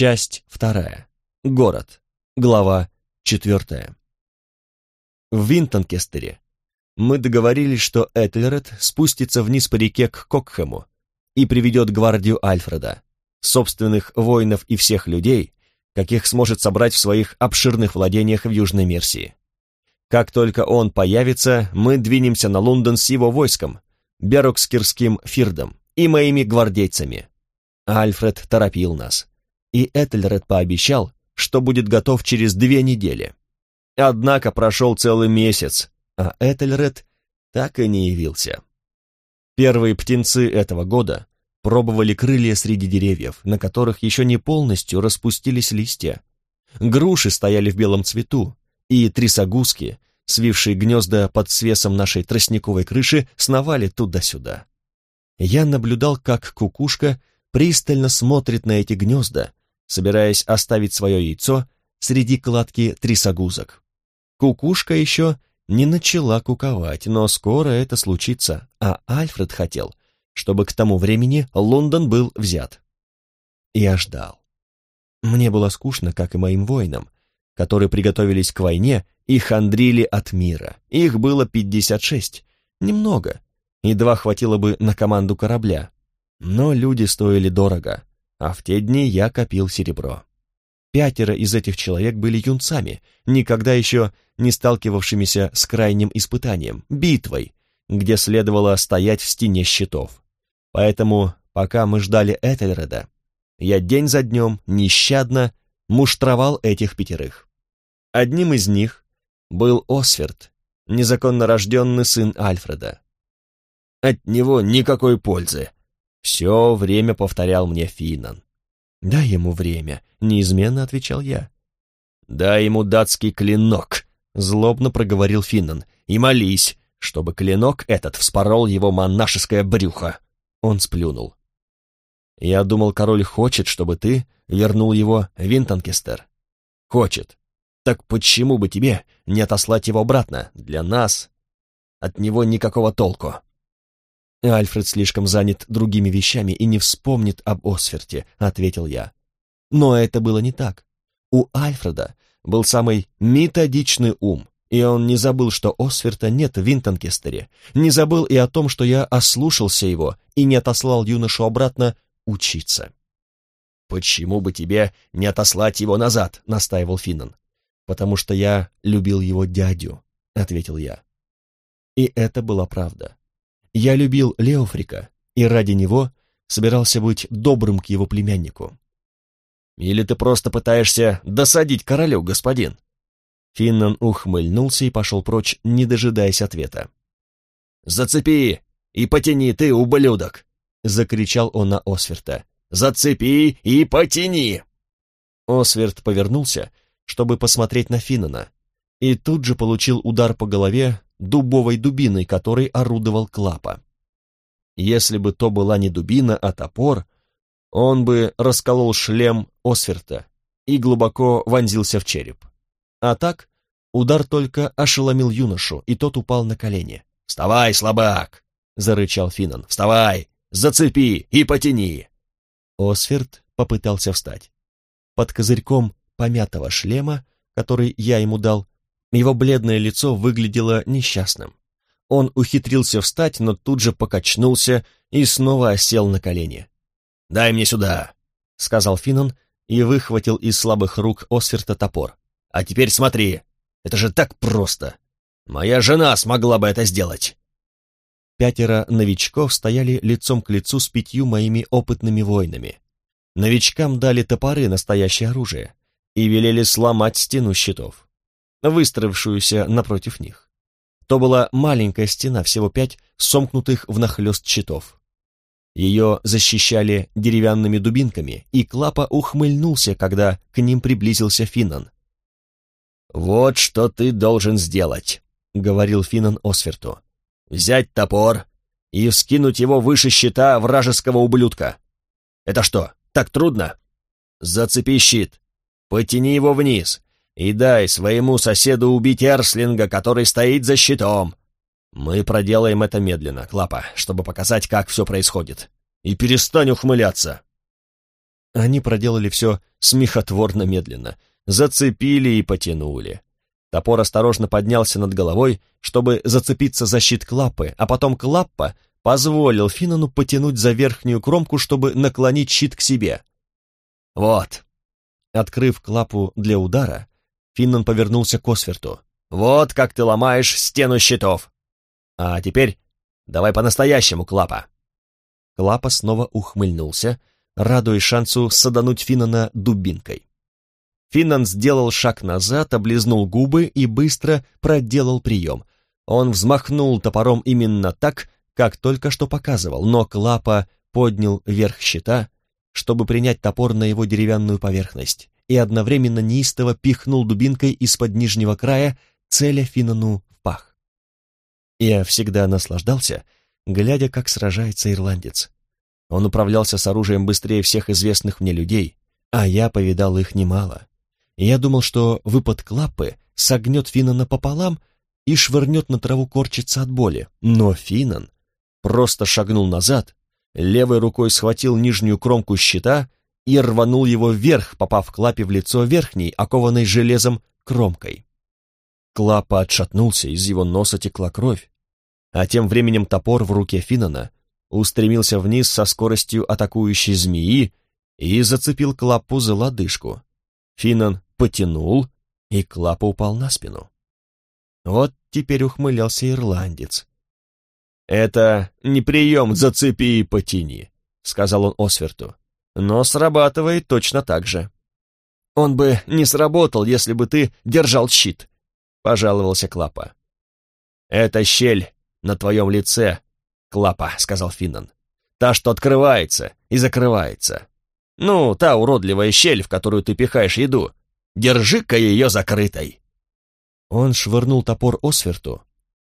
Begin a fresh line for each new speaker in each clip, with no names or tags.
Часть вторая. Город. Глава четвертая. В Винтонкестере мы договорились, что Этельред спустится вниз по реке к Кокхэму и приведет гвардию Альфреда, собственных воинов и всех людей, каких сможет собрать в своих обширных владениях в Южной Мерсии. Как только он появится, мы двинемся на Лондон с его войском, Берокскирским фирдом и моими гвардейцами. Альфред торопил нас, и Этельред пообещал, что будет готов через две недели. Однако прошел целый месяц, а Этельред так и не явился. Первые птенцы этого года пробовали крылья среди деревьев, на которых еще не полностью распустились листья. Груши стояли в белом цвету, и трясогузки, свившие гнезда под свесом нашей тростниковой крыши, сновали туда-сюда. Я наблюдал, как кукушка пристально смотрит на эти гнезда, собираясь оставить свое яйцо среди кладки трясогузок. Кукушка еще не начала куковать, но скоро это случится, а Альфред хотел, чтобы к тому времени Лондон был взят. Я ждал. Мне было скучно, как и моим воинам, которые приготовились к войне и хандрили от мира. Их было 56, немного, едва хватило бы на команду корабля. Но люди стоили дорого, а в те дни я копил серебро. Пятеро из этих человек были юнцами, никогда еще не сталкивавшимися с крайним испытанием, битвой, где следовало стоять в стене щитов. Поэтому, пока мы ждали Этельреда, я день за днем нещадно муштровал этих пятерых. Одним из них был Осверд, незаконно рожденный сын Альфреда. От него никакой пользы, все время повторял мне Финнан. «Дай ему время», — неизменно отвечал я. «Дай ему датский клинок», — злобно проговорил Финнан, «и молись, чтобы клинок этот вспорол его монашеское брюхо». Он сплюнул. «Я думал, король хочет, чтобы ты вернул его Винтонкестер». «Хочет. Так почему бы тебе не отослать его обратно? Для нас от него никакого толку». «Альфред слишком занят другими вещами и не вспомнит об Осферте», — ответил я. Но это было не так. У Альфреда был самый методичный ум, и он не забыл, что Осферта нет в Винтонкестере, не забыл и о том, что я ослушался его и не отослал юношу обратно учиться. «Почему бы тебе не отослать его назад?» — настаивал Финнан. «Потому что я любил его дядю», — ответил я. И это была правда. Я любил Леофрика и ради него собирался быть добрым к его племяннику. «Или ты просто пытаешься досадить королю, господин?» Финнан ухмыльнулся и пошел прочь, не дожидаясь ответа. «Зацепи и потяни ты, ублюдок!» — закричал он на Осверта. «Зацепи и потяни!» Осверт повернулся, чтобы посмотреть на Финнана, и тут же получил удар по голове дубовой дубиной, которой орудовал Клапа. Если бы то была не дубина, а топор, он бы расколол шлем Осверта и глубоко вонзился в череп. А так, удар только ошеломил юношу, и тот упал на колени. «Вставай, слабак!» — зарычал Финан. «Вставай! Зацепи и потяни!» Осферт попытался встать. Под козырьком помятого шлема, который я ему дал, его бледное лицо выглядело несчастным. Он ухитрился встать, но тут же покачнулся и снова осел на колени. «Дай мне сюда», — сказал Финнон и выхватил из слабых рук Осверта топор. «А теперь смотри, это же так просто! Моя жена смогла бы это сделать!» Пятеро новичков стояли лицом к лицу с пятью моими опытными воинами. Новичкам дали топоры, настоящее оружие, и велели сломать стену щитов выстроившуюся напротив них. То была маленькая стена, всего пять сомкнутых внахлёст щитов. Ее защищали деревянными дубинками, и Клапа ухмыльнулся, когда к ним приблизился Финнан. «Вот что ты должен сделать», — говорил Финнан Осверту. «Взять топор и вскинуть его выше щита вражеского ублюдка. Это что, так трудно? Зацепи щит, потяни его вниз, и дай своему соседу убить Эрслинга, который стоит за щитом. Мы проделаем это медленно, Клапа, чтобы показать, как все происходит. И перестань ухмыляться. Они проделали все смехотворно медленно, зацепили и потянули. Топор осторожно поднялся над головой, чтобы зацепиться за щит Клаппы, а потом Клаппа позволил Финану потянуть за верхнюю кромку, чтобы наклонить щит к себе. «Вот». Открыв Клапу для удара, Финнан повернулся к Осверту. «Вот как ты ломаешь стену щитов! А теперь давай по-настоящему, Клапа!» Клапа снова ухмыльнулся, радуясь шансу садануть Финнана дубинкой. Финнан сделал шаг назад, облизнул губы и быстро проделал прием. Он взмахнул топором именно так, как только что показывал, но Клапа поднял верх щита, чтобы принять топор на его деревянную поверхность, и одновременно неистово пихнул дубинкой из-под нижнего края, целя Финану в пах. Я всегда наслаждался, глядя, как сражается ирландец. Он управлялся с оружием быстрее всех известных мне людей, а я повидал их немало. Я думал, что выпад Клаппы согнет Финана пополам и швырнет на траву корчиться от боли. Но Финан просто шагнул назад, левой рукой схватил нижнюю кромку щита и рванул его вверх, попав Клапе в лицо верхней, окованной железом, кромкой. Клапа отшатнулся, из его носа текла кровь, а тем временем топор в руке Финана устремился вниз со скоростью атакующей змеи и зацепил Клапу за лодыжку. Финан потянул, и Клапа упал на спину. Вот теперь ухмылялся ирландец. «Это не прием «зацепи и потяни», — сказал он Осверту, «но срабатывает точно так же». «Он бы не сработал, если бы ты держал щит», — пожаловался Клапа. «Это щель на твоем лице, Клапа», — сказал Финнан. «Та, что открывается и закрывается. Ну, та уродливая щель, в которую ты пихаешь еду. Держи-ка ее закрытой!» Он швырнул топор Осверту.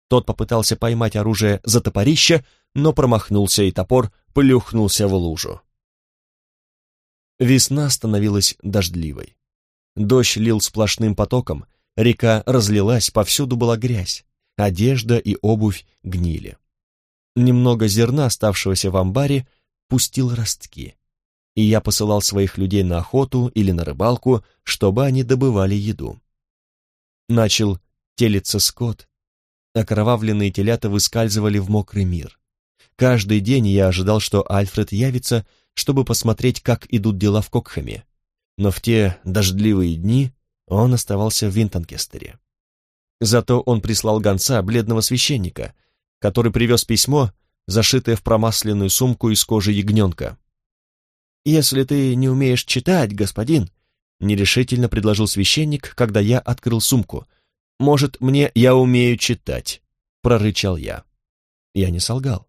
Тот попытался поймать оружие за топорище, но промахнулся, и топор плюхнулся в лужу. Весна становилась дождливой. Дождь лил сплошным потоком, река разлилась, повсюду была грязь, одежда и обувь гнили. Немного зерна, оставшегося в амбаре, пустил ростки и я посылал своих людей на охоту или на рыбалку, чтобы они добывали еду. Начал телиться скот, окровавленные телята выскальзывали в мокрый мир. Каждый день я ожидал, что Альфред явится, чтобы посмотреть, как идут дела в Кокхаме, но в те дождливые дни он оставался в Винтонкестере. Зато он прислал гонца, бледного священника, который привез письмо, зашитое в промасленную сумку из кожи ягненка. «Если ты не умеешь читать, господин», — нерешительно предложил священник, когда я открыл сумку. «Может, мне я умею читать», — прорычал я. Я не солгал.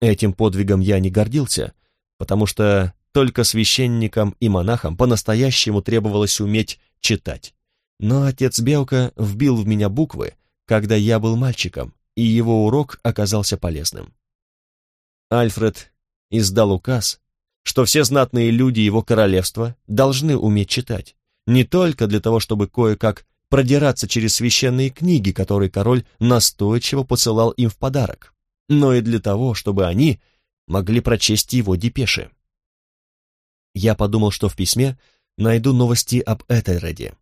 Этим подвигом я не гордился, потому что только священникам и монахам по-настоящему требовалось уметь читать. Но отец Белка вбил в меня буквы, когда я был мальчиком, и его урок оказался полезным. Альфред издал указ, что все знатные люди его королевства должны уметь читать, не только для того, чтобы кое-как продираться через священные книги, которые король настойчиво посылал им в подарок, но и для того, чтобы они могли прочесть его депеши. Я подумал, что в письме найду новости об Этельреде.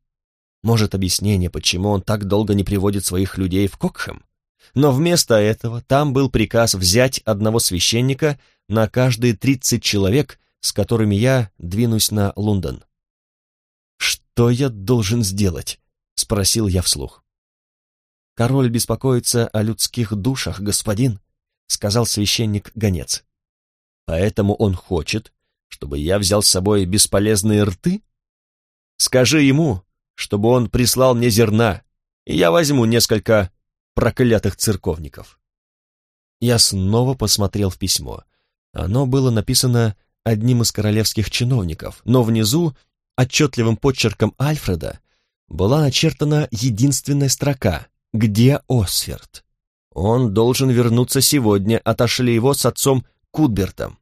Может, объяснение, почему он так долго не приводит своих людей в Кокхэм? Но вместо этого там был приказ взять одного священника на каждые 30 человек, с которыми я двинусь на Лондон. «Что я должен сделать?» — спросил я вслух. «Король беспокоится о людских душах, господин», — сказал священник-гонец. «Поэтому он хочет, чтобы я взял с собой бесполезные рты? Скажи ему, чтобы он прислал мне зерна, и я возьму несколько проклятых церковников». Я снова посмотрел в письмо. Оно было написано одним из королевских чиновников, но внизу, отчетливым подчерком Альфреда, была начертана единственная строка «Где Осверт?». Он должен вернуться сегодня, отошли его с отцом Кудбертом.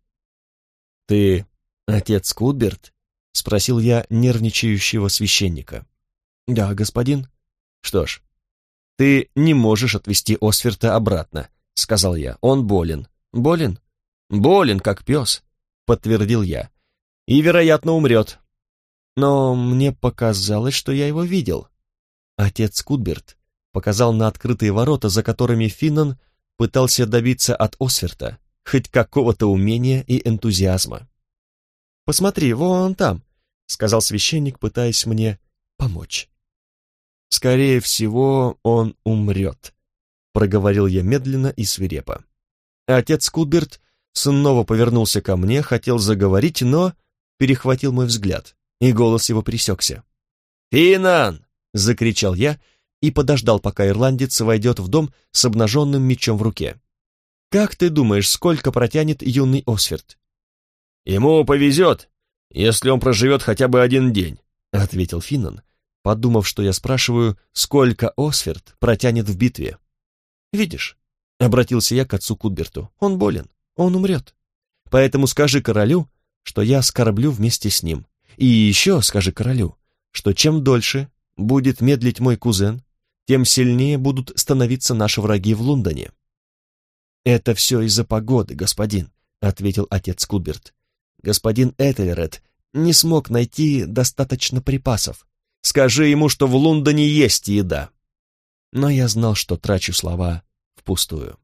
«Ты отец Кудберт?» — спросил я нервничающего священника. «Да, господин». «Что ж, ты не можешь отвезти Осверта обратно», — сказал я. «Он болен». «Болен?» «Болен, как пес», — подтвердил я. и, вероятно, умрет. Но мне показалось, что я его видел. Отец Кудберт показал на открытые ворота, за которыми Финнан пытался добиться от Осверта хоть какого-то умения и энтузиазма. «Посмотри, вон там», — сказал священник, пытаясь мне помочь. «Скорее всего, он умрет», — проговорил я медленно и свирепо. Отец Кудберт снова повернулся ко мне, хотел заговорить, но перехватил мой взгляд, и голос его пресекся. «Финан!» — закричал я и подождал, пока ирландец войдет в дом с обнаженным мечом в руке. «Как ты думаешь, сколько протянет юный Осферт?» «Ему повезет, если он проживет хотя бы один день», — ответил Финнан, подумав, что я спрашиваю, сколько Осферт протянет в битве. «Видишь», — обратился я к отцу Кудберту, — «он болен, он умрет. Поэтому скажи королю, что я скорблю вместе с ним. И еще скажи королю, что чем дольше будет медлить мой кузен, тем сильнее будут становиться наши враги в Лондоне». «Это все из-за погоды, господин», — ответил отец Кудберт. «Господин Этельред не смог найти достаточно припасов. Скажи ему, что в Лондоне есть еда». Но я знал, что трачу слова впустую.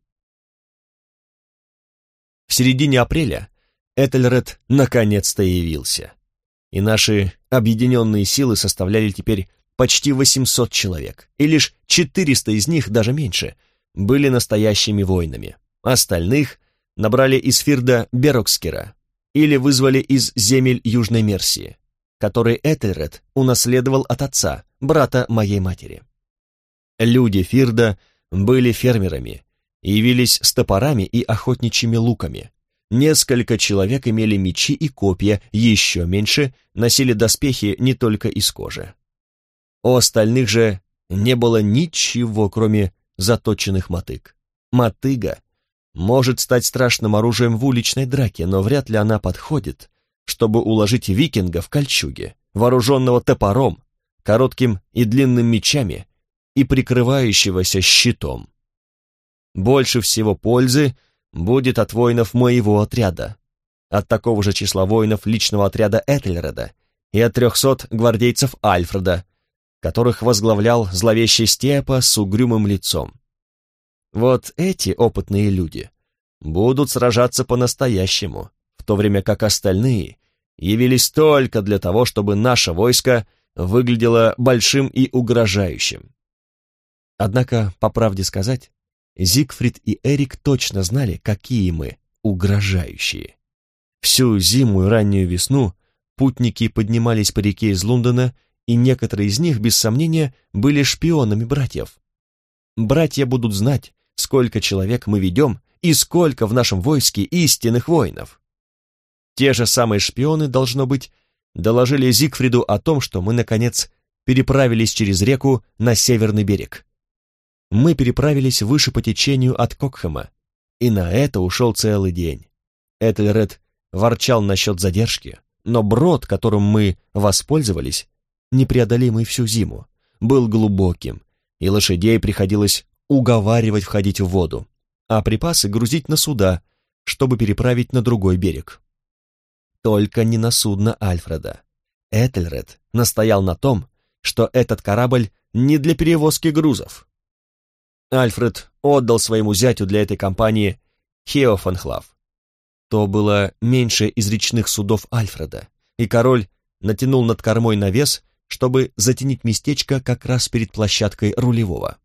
В середине апреля Этельред наконец-то явился. И наши объединенные силы составляли теперь почти 800 человек, и лишь 400 из них, даже меньше, были настоящими воинами. Остальных набрали из Фирда Берокскера или вызвали из земель Южной Мерсии, который Этельред унаследовал от отца, брата моей матери. Люди Фирда были фермерами, явились с топорами и охотничьими луками. Несколько человек имели мечи и копья, еще меньше носили доспехи не только из кожи. У остальных же не было ничего, кроме заточенных мотыг. Мотыга может стать страшным оружием в уличной драке, но вряд ли она подходит, чтобы уложить викинга в кольчуге, вооруженного топором, коротким и длинным мечами и прикрывающегося щитом. Больше всего пользы будет от воинов моего отряда, от такого же числа воинов личного отряда Этельреда и от трехсот гвардейцев Альфреда, которых возглавлял зловещий степа с угрюмым лицом. Вот эти опытные люди будут сражаться по-настоящему, в то время как остальные явились только для того, чтобы наше войско выглядело большим и угрожающим. Однако, по правде сказать, Зигфрид и Эрик точно знали, какие мы угрожающие. Всю зиму и раннюю весну путники поднимались по реке из Лондона, и некоторые из них, без сомнения, были шпионами братьев. Братья будут знать, сколько человек мы ведем и сколько в нашем войске истинных воинов. Те же самые шпионы, должно быть, доложили Зигфриду о том, что мы, наконец, переправились через реку на северный берег. Мы переправились выше по течению от Кокхэма, и на это ушел целый день. Этельред ворчал насчет задержки, но брод, которым мы воспользовались, непреодолимый всю зиму, был глубоким, и лошадей приходилось уговаривать входить в воду, а припасы грузить на суда, чтобы переправить на другой берег. Только не на судно Альфреда. Этельред настоял на том, что этот корабль не для перевозки грузов. Альфред отдал своему зятю для этой компании Хеофанхлав. То было меньше из речных судов Альфреда, и король натянул над кормой навес, чтобы затенить местечко как раз перед площадкой рулевого.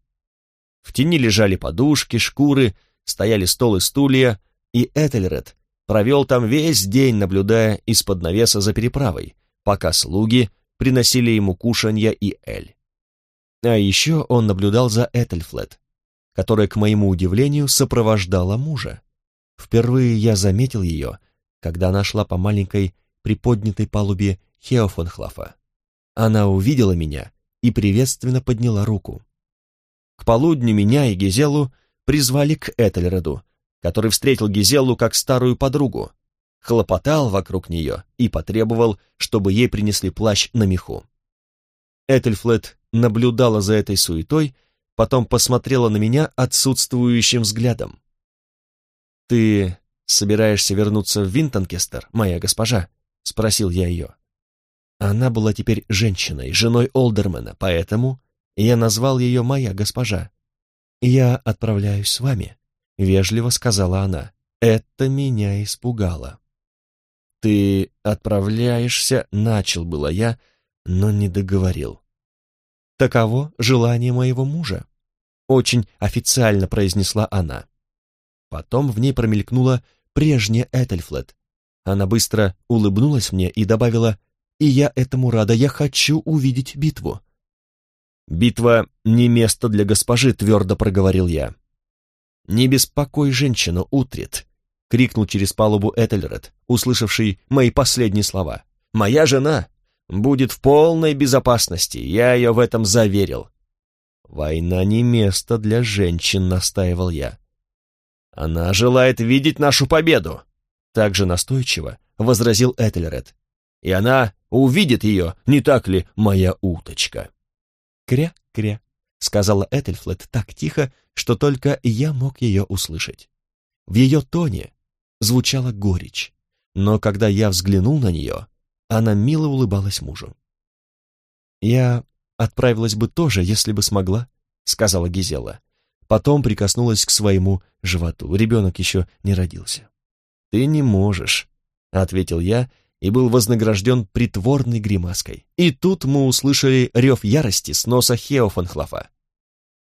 В тени лежали подушки, шкуры, стояли стол и стулья, и Этельред провел там весь день, наблюдая из-под навеса за переправой, пока слуги приносили ему кушанья и эль. А еще он наблюдал за Этельфлет, которая, к моему удивлению, сопровождала мужа. Впервые я заметил ее, когда она шла по маленькой приподнятой палубе Хеофонхлафа. Она увидела меня и приветственно подняла руку. К полудню меня и Гизелу призвали к Этельреду, который встретил Гизелу как старую подругу, хлопотал вокруг нее и потребовал, чтобы ей принесли плащ на меху. Этельфлет наблюдала за этой суетой, потом посмотрела на меня отсутствующим взглядом. «Ты собираешься вернуться в Винтонкестер, моя госпожа?» — спросил я ее. Она была теперь женщиной, женой Олдермена, поэтому я назвал ее «моя госпожа». «Я отправляюсь с вами», — вежливо сказала она. Это меня испугало. «Ты отправляешься», — начал было я, но не договорил. «Таково желание моего мужа», — очень официально произнесла она. Потом в ней промелькнула прежняя Этельфлет. Она быстро улыбнулась мне и добавила, «И я этому рада, я хочу увидеть битву». «Битва не место для госпожи», — твердо проговорил я. «Не беспокой женщину, Утрит», — крикнул через палубу Этельред, услышавший мои последние слова. «Моя жена будет в полной безопасности, я ее в этом заверил». «Война не место для женщин», — настаивал я. «Она желает видеть нашу победу», — также настойчиво возразил Этельред. «И она увидит ее, не так ли, моя уточка?» «Кря-кря», — сказала Этельфлет так тихо, что только я мог ее услышать. В ее тоне звучала горечь, но когда я взглянул на нее, она мило улыбалась мужу. «Я отправилась бы тоже, если бы смогла», — сказала Гизела. Потом прикоснулась к своему животу. Ребенок еще не родился. «Ты не можешь», — ответил я и был вознагражден притворной гримаской. И тут мы услышали рев ярости с носа Хеофанхлафа.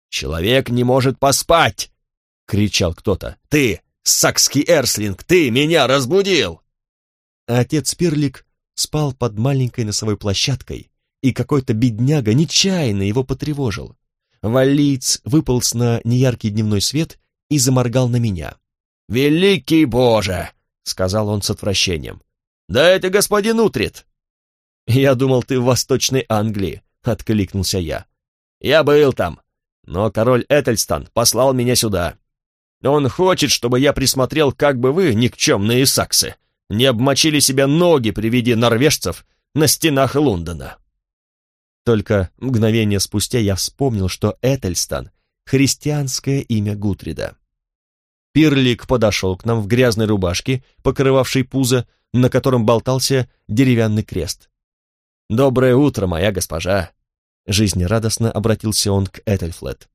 «Человек не может поспать!» — кричал кто-то. «Ты, сакский эрслинг, ты меня разбудил!» Отец Пирлик спал под маленькой носовой площадкой, и какой-то бедняга нечаянно его потревожил. Валиц выполз на неяркий дневной свет и заморгал на меня. «Великий Боже!» — сказал он с отвращением. «Да это господин Утрит!» «Я думал, ты в Восточной Англии», — откликнулся я. «Я был там. Но король Этельстан послал меня сюда. Он хочет, чтобы я присмотрел, как бы вы, никчемные саксы, не обмочили себя ноги при виде норвежцев на стенах Лондона. Только мгновение спустя я вспомнил, что Этельстан — христианское имя Гутрида. Пирлик подошел к нам в грязной рубашке, покрывавшей пузо, на котором болтался деревянный крест. «Доброе утро, моя госпожа!» Жизнерадостно обратился он к Этельфлет.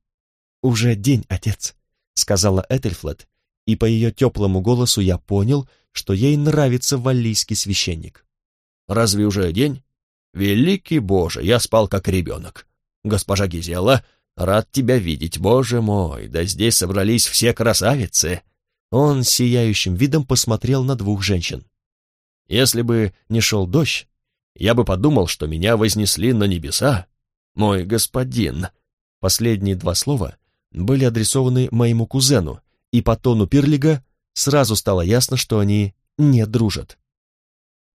«Уже день, отец», — сказала Этельфлет, и по ее теплому голосу я понял, что ей нравится валлийский священник. «Разве уже день? Великий Боже, я спал как ребенок. Госпожа Гизела, рад тебя видеть, Боже мой, да здесь собрались все красавицы!» Он сияющим видом посмотрел на двух женщин. «Если бы не шел дождь, я бы подумал, что меня вознесли на небеса, «Мой господин». Последние два слова были адресованы моему кузену, и по тону Пирлига сразу стало ясно, что они не дружат.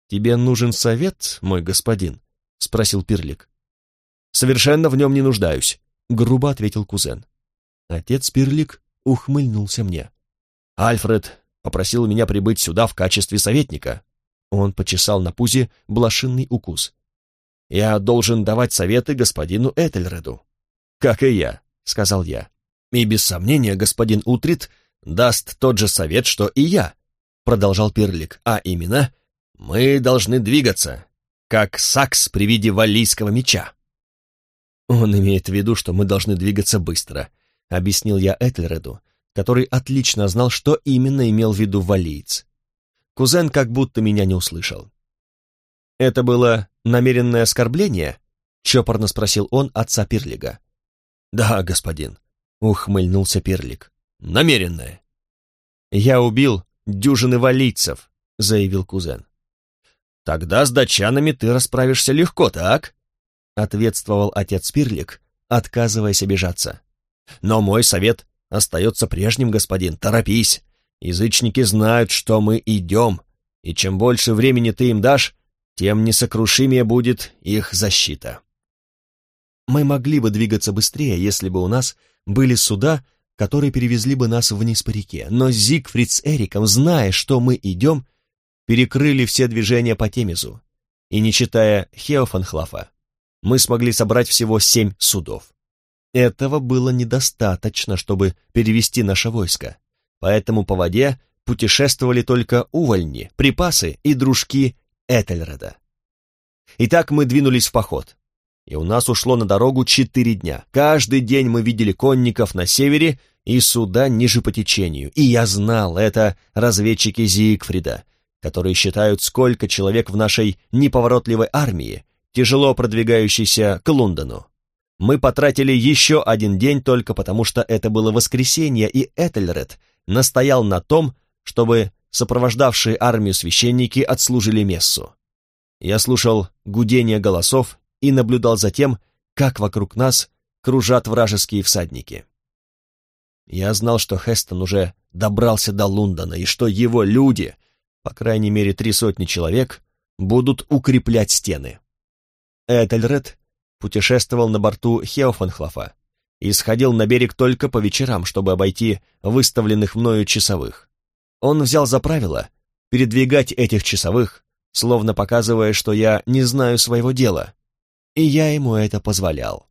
«Тебе нужен совет, мой господин?» — спросил Пирлик. «Совершенно в нем не нуждаюсь», — грубо ответил кузен. Отец Пирлик ухмыльнулся мне. «Альфред попросил меня прибыть сюда в качестве советника». Он почесал на пузе блошинный укус. Я должен давать советы господину Этельреду. Как и я, сказал я. И без сомнения господин Утрит даст тот же совет, что и я, продолжал Пирлик, а именно, мы должны двигаться, как сакс при виде валлийского меча. Он имеет в виду, что мы должны двигаться быстро, объяснил я Этельреду, который отлично знал, что именно имел в виду валлиец. Кузен как будто меня не услышал. Это было намеренное оскорбление?» — чопорно спросил он отца Пирлига. «Да, господин», — ухмыльнулся Пирлик. «Намеренное». «Я убил дюжины валийцев», — заявил кузен. «Тогда с датчанами ты расправишься легко, так?» — ответствовал отец Пирлик, отказываясь обижаться. «Но мой совет остается прежним, господин, торопись. Язычники знают, что мы идем, и чем больше времени ты им дашь, тем несокрушимее будет их защита. Мы могли бы двигаться быстрее, если бы у нас были суда, которые перевезли бы нас вниз по реке, но Зигфрид с Эриком, зная, что мы идем, перекрыли все движения по Темезу, и не читая Хеофанхлафа, мы смогли собрать всего семь судов. Этого было недостаточно, чтобы перевести наше войско, поэтому по воде путешествовали только увольни, припасы и дружки Этельреда. Итак, мы двинулись в поход. И у нас ушло на дорогу четыре дня. Каждый день мы видели конников на севере и суда ниже по течению. И я знал, это разведчики Зигфрида, которые считают, сколько человек в нашей неповоротливой армии, тяжело продвигающейся к Лондону. Мы потратили еще один день только потому, что это было воскресенье, и Этельред настоял на том, чтобы сопровождавшие армию священники отслужили мессу. Я слушал гудение голосов и наблюдал за тем, как вокруг нас кружат вражеские всадники. Я знал, что Хестон уже добрался до Лондона и что его люди, по крайней мере три сотни человек, будут укреплять стены. Этельред путешествовал на борту Хеофанхлафа и сходил на берег только по вечерам, чтобы обойти выставленных мною часовых. Он взял за правило передвигать этих часовых, словно показывая, что я не знаю своего дела, и я ему это позволял.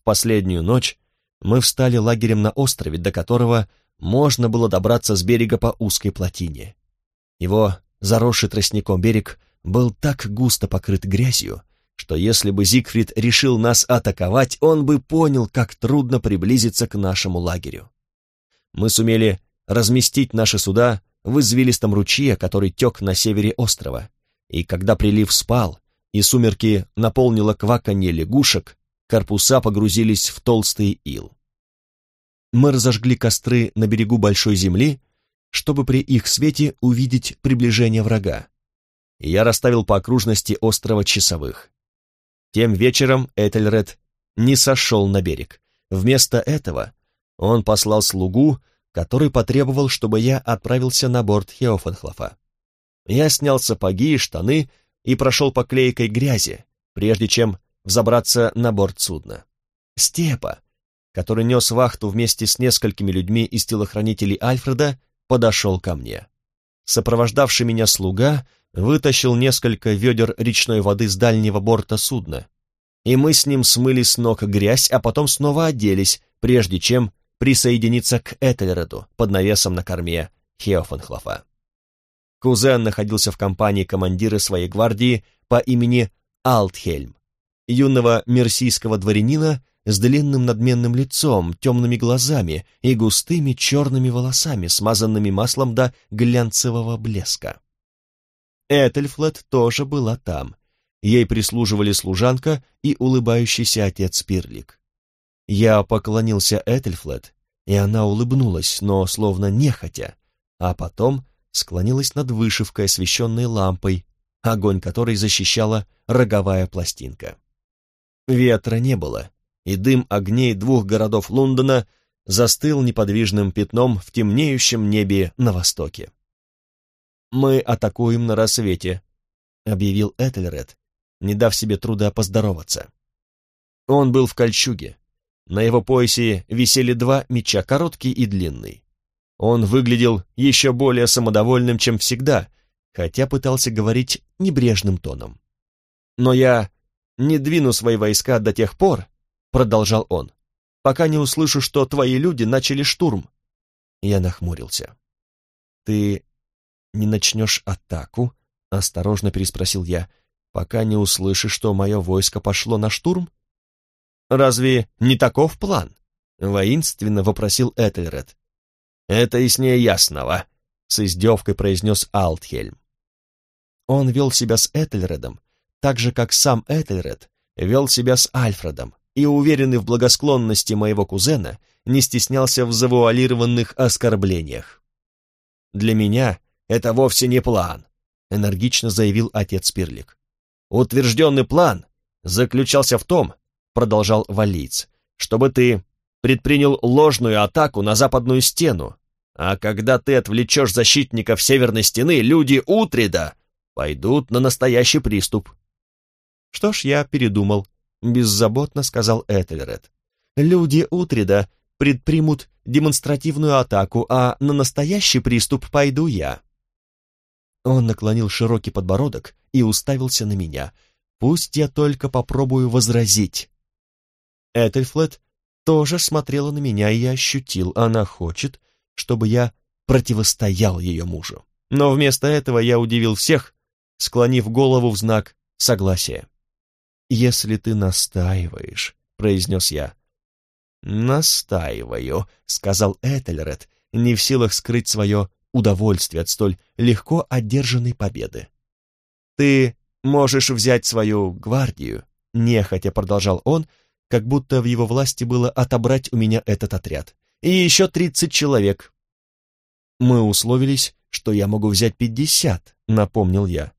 В последнюю ночь мы встали лагерем на острове, до которого можно было добраться с берега по узкой плотине. Его заросший тростником берег был так густо покрыт грязью, что если бы Зигфрид решил нас атаковать, он бы понял, как трудно приблизиться к нашему лагерю. Мы сумели разместить наши суда в извилистом ручье, который тек на севере острова, и когда прилив спал, и сумерки наполнило кваканье лягушек, корпуса погрузились в толстый ил. Мы разожгли костры на берегу большой земли, чтобы при их свете увидеть приближение врага. я расставил по окружности острова часовых. Тем вечером Этельред не сошел на берег. Вместо этого он послал слугу, который потребовал, чтобы я отправился на борт Хеофенхлофа. Я снял сапоги и штаны и прошел по клейкой грязи, прежде чем взобраться на борт судна. Степа, который нес вахту вместе с несколькими людьми из телохранителей Альфреда, подошел ко мне. Сопровождавший меня слуга вытащил несколько ведер речной воды с дальнего борта судна, и мы с ним смыли с ног грязь, а потом снова оделись, прежде чем присоединиться к Этельреду под навесом на корме Хеофенхлофа. Кузен находился в компании командира своей гвардии по имени Алтхельм, юного мерсийского дворянина с длинным надменным лицом, темными глазами и густыми черными волосами, смазанными маслом до глянцевого блеска. Этельфлет тоже была там. Ей прислуживали служанка и улыбающийся отец Пирлик. Я поклонился Этельфлет, и она улыбнулась, но словно нехотя, а потом склонилась над вышивкой, освещенной лампой, огонь которой защищала роговая пластинка. Ветра не было, и дым огней двух городов Лондона застыл неподвижным пятном в темнеющем небе на востоке. «Мы атакуем на рассвете», — объявил Этельред, не дав себе труда поздороваться. Он был в кольчуге. На его поясе висели два меча, короткий и длинный. Он выглядел еще более самодовольным, чем всегда, хотя пытался говорить небрежным тоном. «Но я не двину свои войска до тех пор», — продолжал он, «пока не услышу, что твои люди начали штурм». Я нахмурился. «Ты не начнешь атаку?» — осторожно переспросил я, «пока не услышишь, что мое войско пошло на штурм?» «Разве не таков план?» — воинственно вопросил Этельред. «Это яснее ясного», — с издевкой произнес Алтхельм. Он вел себя с Этельредом, так же, как сам Этельред вел себя с Альфредом, и, уверенный в благосклонности моего кузена, не стеснялся в завуалированных оскорблениях. Для меня это вовсе не план», — энергично заявил отец Пирлик. «Утвержденный план заключался в том, — продолжал Валиц, — чтобы ты предпринял ложную атаку на западную стену, а когда ты отвлечешь защитников северной стены, люди Утрида пойдут на настоящий приступ». «Что ж, я передумал», — беззаботно сказал Этельред. «Люди Утрида предпримут демонстративную атаку, а на настоящий приступ пойду я. Он наклонил широкий подбородок и уставился на меня. «Пусть я только попробую возразить». Этельфлет тоже смотрела на меня, и я ощутил, она хочет, чтобы я противостоял ее мужу. Но вместо этого я удивил всех склонив голову в знак согласия. «Если ты настаиваешь», — произнес я. «Настаиваю», — сказал Этельред, не в силах скрыть свое удовольствие от столь легко одержанной победы. «Ты можешь взять свою гвардию», — нехотя продолжал он, как будто в его власти было отобрать у меня этот отряд. «И еще тридцать человек». «Мы условились, что я могу взять пятьдесят», — напомнил я.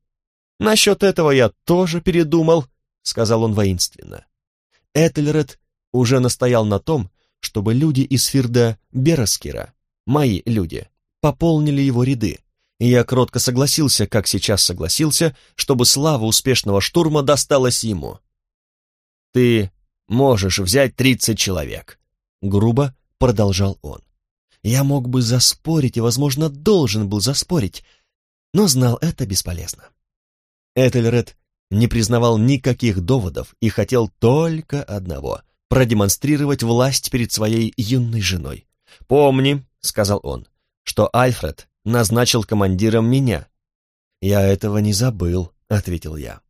«Насчет этого я тоже передумал», — сказал он воинственно. Этельред уже настоял на том, чтобы люди из Фирда Бераскира, мои люди, пополнили его ряды, и я кротко согласился, как сейчас согласился, чтобы слава успешного штурма досталась ему. «Ты можешь взять тридцать человек», — грубо продолжал он. Я мог бы заспорить и, возможно, должен был заспорить, но знал это бесполезно. Этельред не признавал никаких доводов и хотел только одного — продемонстрировать власть перед своей юной женой. «Помни», — сказал он, — «что Альфред назначил командиром меня». «Я этого не забыл», — ответил я.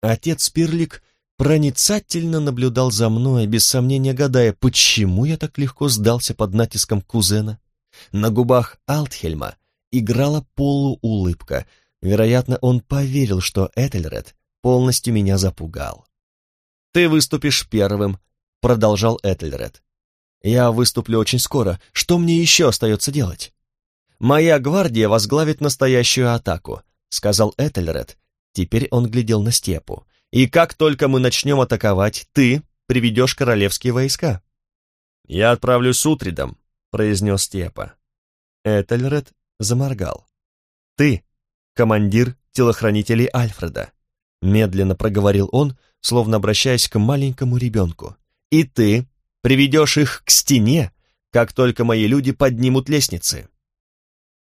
Отец Пирлик проницательно наблюдал за мной, без сомнения гадая, почему я так легко сдался под натиском кузена. На губах Алтхельма играла полуулыбка. Вероятно, он поверил, что Этельред полностью меня запугал. «Ты выступишь первым», — продолжал Этельред. «Я выступлю очень скоро. Что мне еще остается делать?» «Моя гвардия возглавит настоящую атаку», — сказал Этельред. Теперь он глядел на степу. И как только мы начнем атаковать, ты приведешь королевские войска. Я отправлюсь с Утридом, произнес Степа. Этельред заморгал. Ты командир телохранителей Альфреда, медленно проговорил он, словно обращаясь к маленькому ребенку. И ты приведешь их к стене, как только мои люди поднимут лестницы.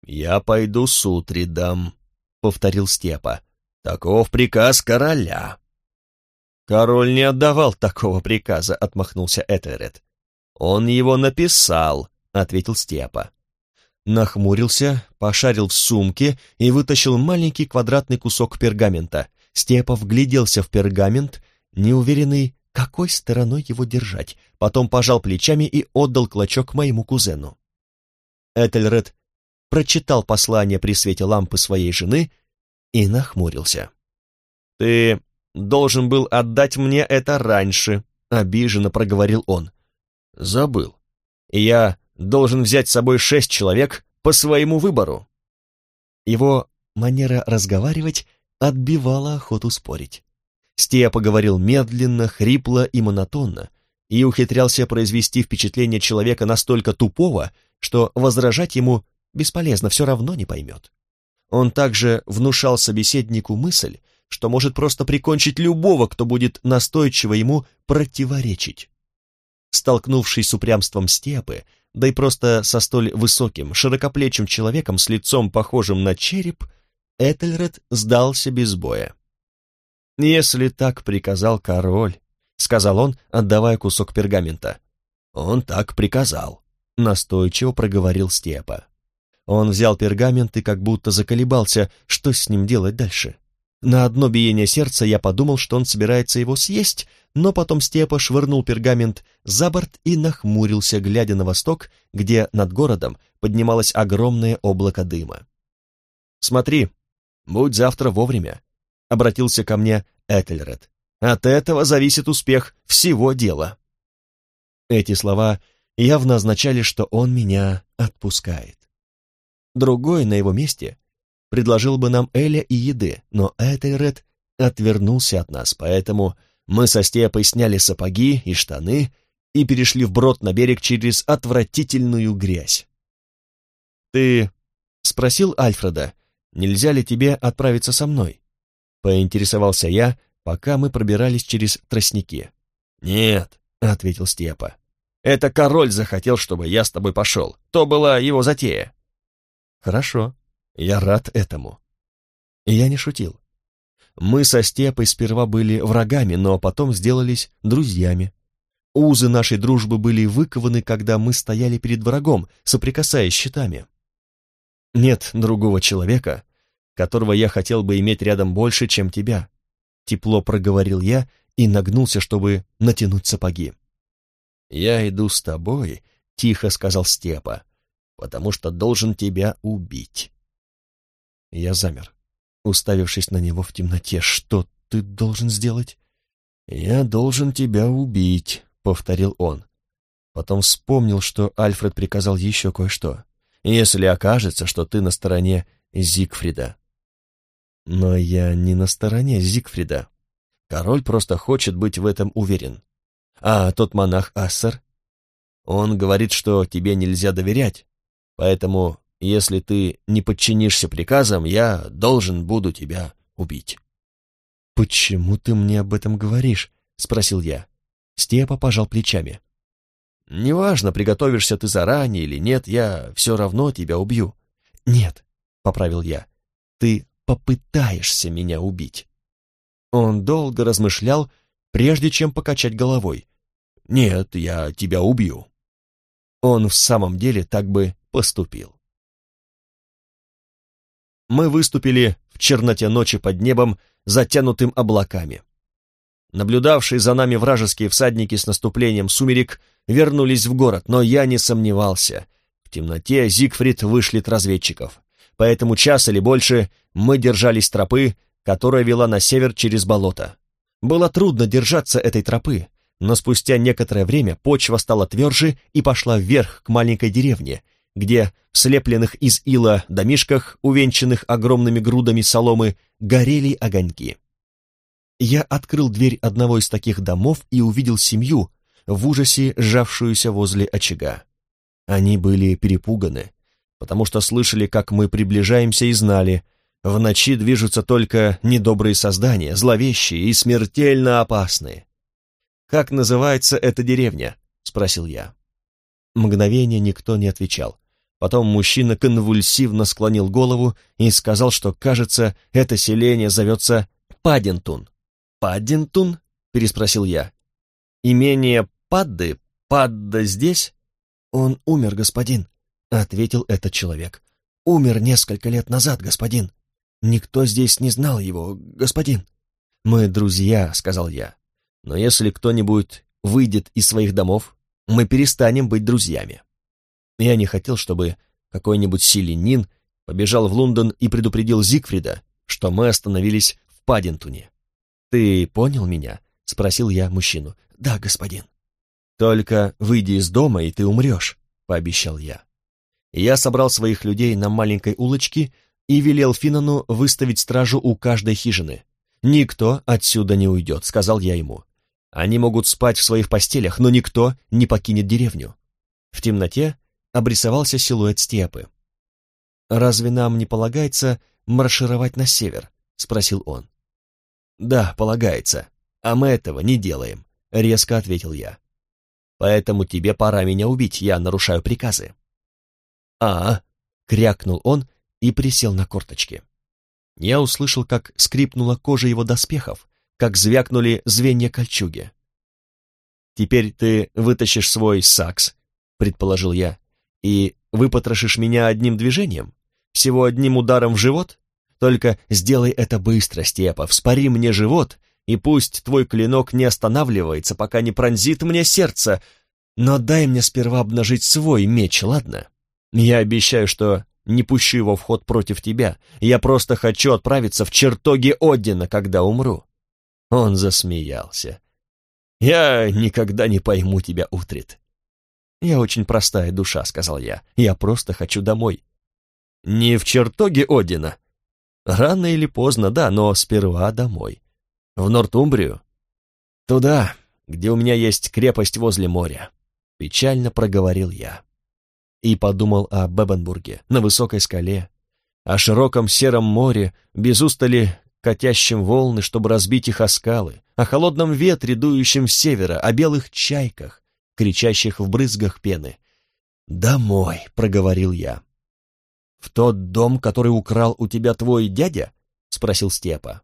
«Я пойду с Утридом», — повторил Степа. «Таков приказ короля». «Король не отдавал такого приказа», — отмахнулся Этельред. «Он его написал», — ответил Степа. Нахмурился, пошарил в сумке и вытащил маленький квадратный кусок пергамента. Степа вгляделся в пергамент, неуверенный, какой стороной его держать, потом пожал плечами и отдал клочок моему кузену. Этельред прочитал послание при свете лампы своей жены и нахмурился. «Ты должен был отдать мне это раньше», — обиженно проговорил он. «Забыл. Я должен взять с собой шесть человек по своему выбору». Его манера разговаривать отбивала охоту спорить. Степа говорил медленно, хрипло и монотонно, и ухитрялся произвести впечатление человека настолько тупого, что возражать ему бесполезно, все равно не поймет. Он также внушал собеседнику мысль, что может просто прикончить любого, кто будет настойчиво ему противоречить. Столкнувшись с упрямством степы, да и просто со столь высоким, широкоплечим человеком с лицом, похожим на череп, Этельред сдался без боя. «Если так приказал король», — сказал он, отдавая кусок пергамента. «Он так приказал», — настойчиво проговорил Степа. Он взял пергамент и как будто заколебался, что с ним делать дальше. На одно биение сердца я подумал, что он собирается его съесть, но потом Степа швырнул пергамент за борт и нахмурился, глядя на восток, где над городом поднималось огромное облако дыма. «Смотри, будь завтра вовремя», — обратился ко мне Этельред. «От этого зависит успех всего дела». Эти слова явно означали, что он меня отпускает. Другой на его месте предложил бы нам Эля и еды, но Этельред отвернулся от нас, поэтому мы со Степой сняли сапоги и штаны и перешли вброд на берег через отвратительную грязь. «Ты спросил Альфреда, нельзя ли тебе отправиться со мной?» Поинтересовался я, пока мы пробирались через тростники. «Нет», — ответил Степа. «Это король захотел, чтобы я с тобой пошел. То была его затея». «Хорошо», я рад этому. И я не шутил. Мы со Степой сперва были врагами, но потом сделались друзьями. Узы нашей дружбы были выкованы, когда мы стояли перед врагом, соприкасаясь щитами. Нет другого человека, которого я хотел бы иметь рядом больше, чем тебя. Тепло проговорил я и нагнулся, чтобы натянуть сапоги. «Я иду с тобой», — тихо сказал Степа, «потому что должен тебя убить». Я замер, уставившись на него в темноте. «Что ты должен сделать?» «Я должен тебя убить», — повторил он. Потом вспомнил, что Альфред приказал еще кое-что. «Если окажется, что ты на стороне Зигфрида». Но я не на стороне Зигфрида. Король просто хочет быть в этом уверен. А тот монах Ассер? Он говорит, что тебе нельзя доверять, поэтому, если ты не подчинишься приказам, я должен буду тебя убить. «Почему ты мне об этом говоришь?» — спросил я. Степа пожал плечами. «Неважно, приготовишься ты заранее или нет, я все равно тебя убью». «Нет», — поправил я, — «ты попытаешься меня убить». Он долго размышлял, прежде чем покачать головой. «Нет, я тебя убью». Он в самом деле так бы поступил. Мы выступили в черноте ночи под небом, затянутым облаками. Наблюдавшие за нами вражеские всадники с наступлением сумерек вернулись в город, но я не сомневался. В темноте Зигфрид вышлет разведчиков. Поэтому час или больше мы держались тропы, которая вела на север через болото. Было трудно держаться этой тропы, но спустя некоторое время почва стала тверже и пошла вверх к маленькой деревне, где в слепленных из ила домишках, увенчанных огромными грудами соломы, горели огоньки. Я открыл дверь одного из таких домов и увидел семью, в ужасе сжавшуюся возле очага. Они были перепуганы, потому что слышали, как мы приближаемся и знали, в ночи движутся только недобрые создания, зловещие и смертельно опасные. «Как называется эта деревня?» — спросил я. Мгновение никто не отвечал. Потом мужчина конвульсивно склонил голову и сказал, что, кажется, это селение зовется Паддинтун. «Паддинтун?» — переспросил я. «Имение Падды? Падда здесь?» «Он умер, господин», — ответил этот человек. «Умер несколько лет назад, господин. Никто здесь не знал его, господин». «Мы друзья», — сказал я. «Но если кто-нибудь выйдет из своих домов, мы перестанем быть друзьями». Я не хотел, чтобы какой-нибудь селенин побежал в Лондон и предупредил Зигфрида, что мы остановились в Паддинтоне. «Ты понял меня?» — спросил я мужчину. «Да, господин». «Только выйди из дома, и ты умрешь», — пообещал я. Я собрал своих людей на маленькой улочке и велел Финану выставить стражу у каждой хижины. «Никто отсюда не уйдет», — сказал я ему. «Они могут спать в своих постелях, но никто не покинет деревню». В темноте обрисовался силуэт степы. «Разве нам не полагается маршировать на север?» — спросил он. «Да, полагается, а мы этого не делаем», — резко ответил я. «Поэтому тебе пора меня убить, я нарушаю приказы». «А, — крякнул он и присел на корточки. Я услышал, как скрипнула кожа его доспехов, как звякнули звенья кольчуги. «Теперь ты вытащишь свой сакс», — предположил я, и выпотрошишь меня одним движением? Всего одним ударом в живот? Только сделай это быстро, Степа, вспори мне живот, и пусть твой клинок не останавливается, пока не пронзит мне сердце, но дай мне сперва обнажить свой меч, ладно? Я обещаю, что не пущу его в ход против тебя, я просто хочу отправиться в чертоги Одина, когда умру». Он засмеялся. «Я никогда не пойму тебя, Утрит. «Я очень простая душа», — сказал я. «Я просто хочу домой». «Не в чертоге Одина?» «Рано или поздно, да, но сперва домой». «В Нортумбрию?» «Туда, где у меня есть крепость возле моря», — печально проговорил я. И подумал о Бебенбурге, на высокой скале, о широком сером море, без устали катящем волны, чтобы разбить их о скалы, о холодном ветре, дующем с севера, о белых чайках, кричащих в брызгах пены. «Домой», — проговорил я. «В тот дом, который украл у тебя твой дядя?» — спросил Степа.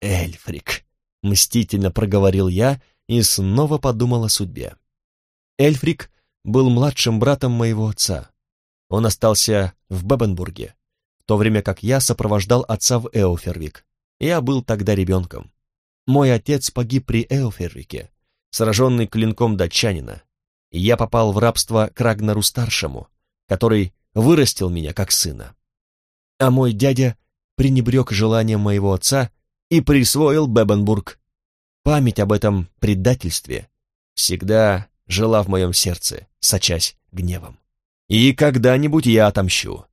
«Эльфрик», — мстительно проговорил я и снова подумал о судьбе. Эльфрик был младшим братом моего отца. Он остался в Бебенбурге. в то время как я сопровождал отца в Эофервик. Я был тогда ребенком. Мой отец погиб при Эофервике, сраженный клинком датчанина, и я попал в рабство к Рагнару-старшему, который вырастил меня как сына. А мой дядя пренебрег желанием моего отца и присвоил Бебенбург. Память об этом предательстве всегда жила в моем сердце, сочась гневом. И когда-нибудь я отомщу.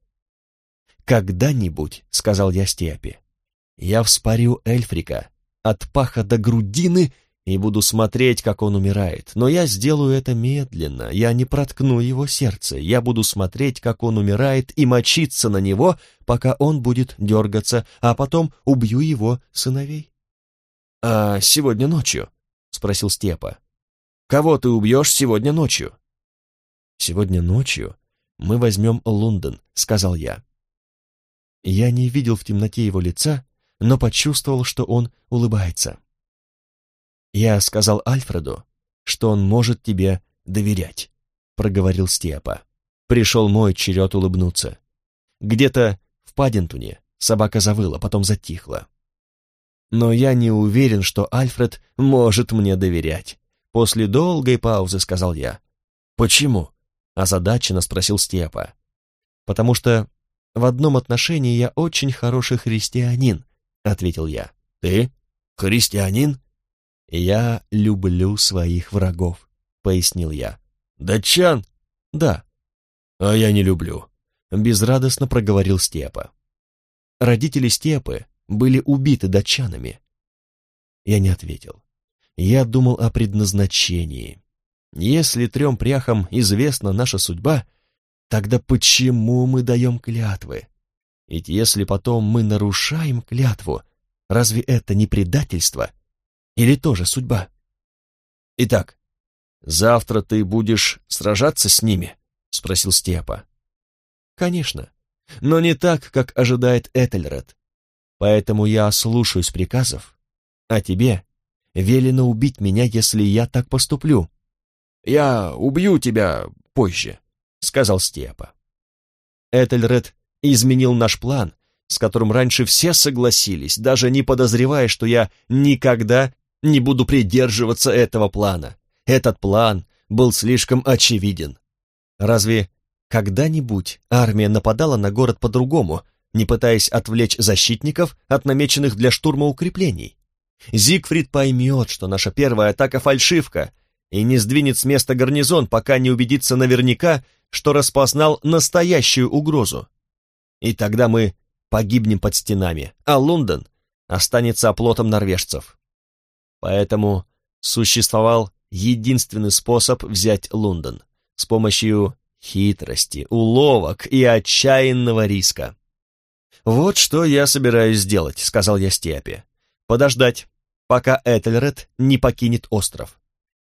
«Когда-нибудь», — сказал я Степе, — «я вспорю Эльфрика от паха до грудины и буду смотреть, как он умирает. Но я сделаю это медленно, я не проткну его сердце, я буду смотреть, как он умирает, и мочиться на него, пока он будет дергаться, а потом убью его сыновей». «А сегодня ночью?» — спросил Степа. «Кого ты убьешь сегодня ночью?» «Сегодня ночью мы возьмем Лондон», — сказал я. Я не видел в темноте его лица, но почувствовал, что он улыбается. «Я сказал Альфреду, что он может тебе доверять», — проговорил Степа. Пришел мой черед улыбнуться. Где-то в Паддинтуне собака завыла, потом затихла. Но я не уверен, что Альфред может мне доверять. После долгой паузы сказал я. «Почему?» — озадаченно спросил Степа. «Потому что в одном отношении я очень хороший христианин», — ответил я. «Ты? Христианин?» «Я люблю своих врагов», — пояснил я. «Датчан?» «Да». «А я не люблю», — безрадостно проговорил Степа. Родители Степы были убиты датчанами. Я не ответил. Я думал о предназначении. Если трем пряхам известна наша судьба, тогда почему мы даем клятвы? Ведь если потом мы нарушаем клятву, разве это не предательство или тоже судьба? Итак, завтра ты будешь сражаться с ними? Спросил Степа. Конечно, но не так, как ожидает Этельред. Поэтому я слушаюсь приказов, а тебе велено убить меня, если я так поступлю. Я убью тебя позже, сказал Степа. Этельред изменил наш план, с которым раньше все согласились, даже не подозревая, что я никогда не буду придерживаться этого плана. Этот план был слишком очевиден. Разве когда-нибудь армия нападала на город по-другому, не пытаясь отвлечь защитников от намеченных для штурма укреплений? Зигфрид поймет, что наша первая атака фальшивка, и не сдвинет с места гарнизон, пока не убедится наверняка, что распознал настоящую угрозу. И тогда мы погибнем под стенами, а Лондон останется оплотом норвежцев. Поэтому существовал единственный способ взять Лондон с помощью хитрости, уловок и отчаянного риска. «Вот что я собираюсь сделать», — сказал я Степе. «Подождать, пока Этельред не покинет остров.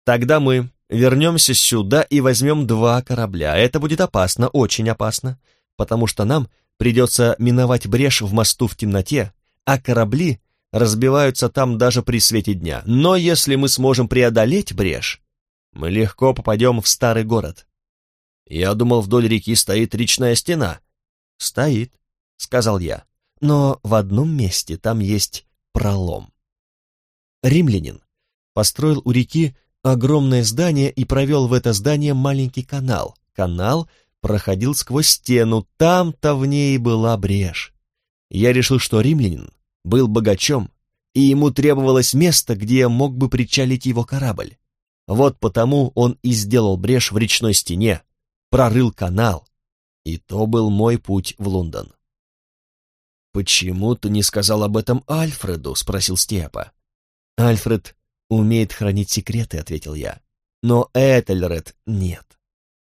Тогда мы вернемся сюда и возьмем два корабля. Это будет опасно, очень опасно, потому что нам придется миновать брешь в мосту в темноте, а корабли разбиваются там даже при свете дня. Но если мы сможем преодолеть брешь, мы легко попадем в старый город. Я думал, вдоль реки стоит речная стена. Стоит, сказал я, но в одном месте там есть пролом. Римлянин построил у реки огромное здание и провел в это здание маленький канал. Канал проходил сквозь стену, там-то в ней была брешь. Я решил, что римлянин был богачом, и ему требовалось место, где мог бы причалить его корабль. Вот потому он и сделал брешь в речной стене, прорыл канал, и то был мой путь в Лондон. «Почему ты не сказал об этом Альфреду?» — спросил Степа. «Альфред умеет хранить секреты», — ответил я. «Но Этельред нет.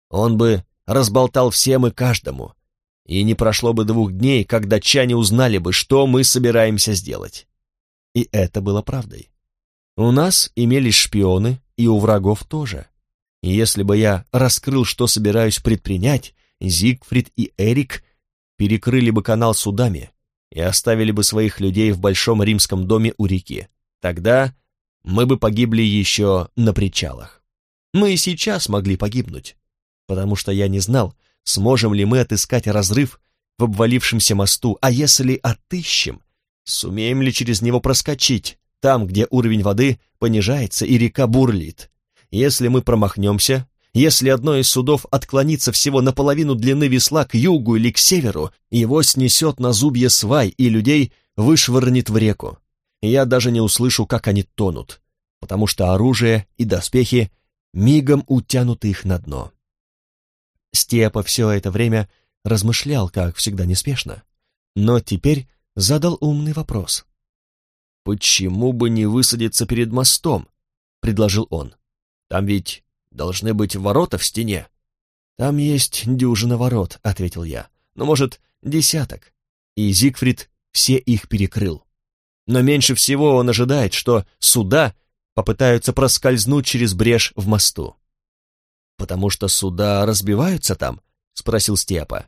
Он бы разболтал всем и каждому, и не прошло бы двух дней, когда чане узнали бы, что мы собираемся сделать». И это было правдой. У нас имелись шпионы, и у врагов тоже. И если бы я раскрыл, что собираюсь предпринять, Зигфрид и Эрик перекрыли бы канал судами и оставили бы своих людей в большом римском доме у реки. Тогда мы бы погибли еще на причалах. Мы и сейчас могли погибнуть, потому что я не знал, сможем ли мы отыскать разрыв, в обвалившемся мосту, а если отыщем, сумеем ли через него проскочить, там, где уровень воды понижается и река бурлит. Если мы промахнемся, если одно из судов отклонится всего наполовину длины весла к югу или к северу, его снесет на зубья свай и людей вышвырнет в реку. Я даже не услышу, как они тонут, потому что оружие и доспехи мигом утянут их на дно. Степа все это время размышлял, как всегда неспешно, но теперь задал умный вопрос. «Почему бы не высадиться перед мостом?» — предложил он. «Там ведь должны быть ворота в стене». «Там есть дюжина ворот», — ответил я. «Ну, может, десяток». И Зигфрид все их перекрыл. Но меньше всего он ожидает, что суда попытаются проскользнуть через брешь в мосту. «Потому что суда разбиваются там?» — спросил Степа.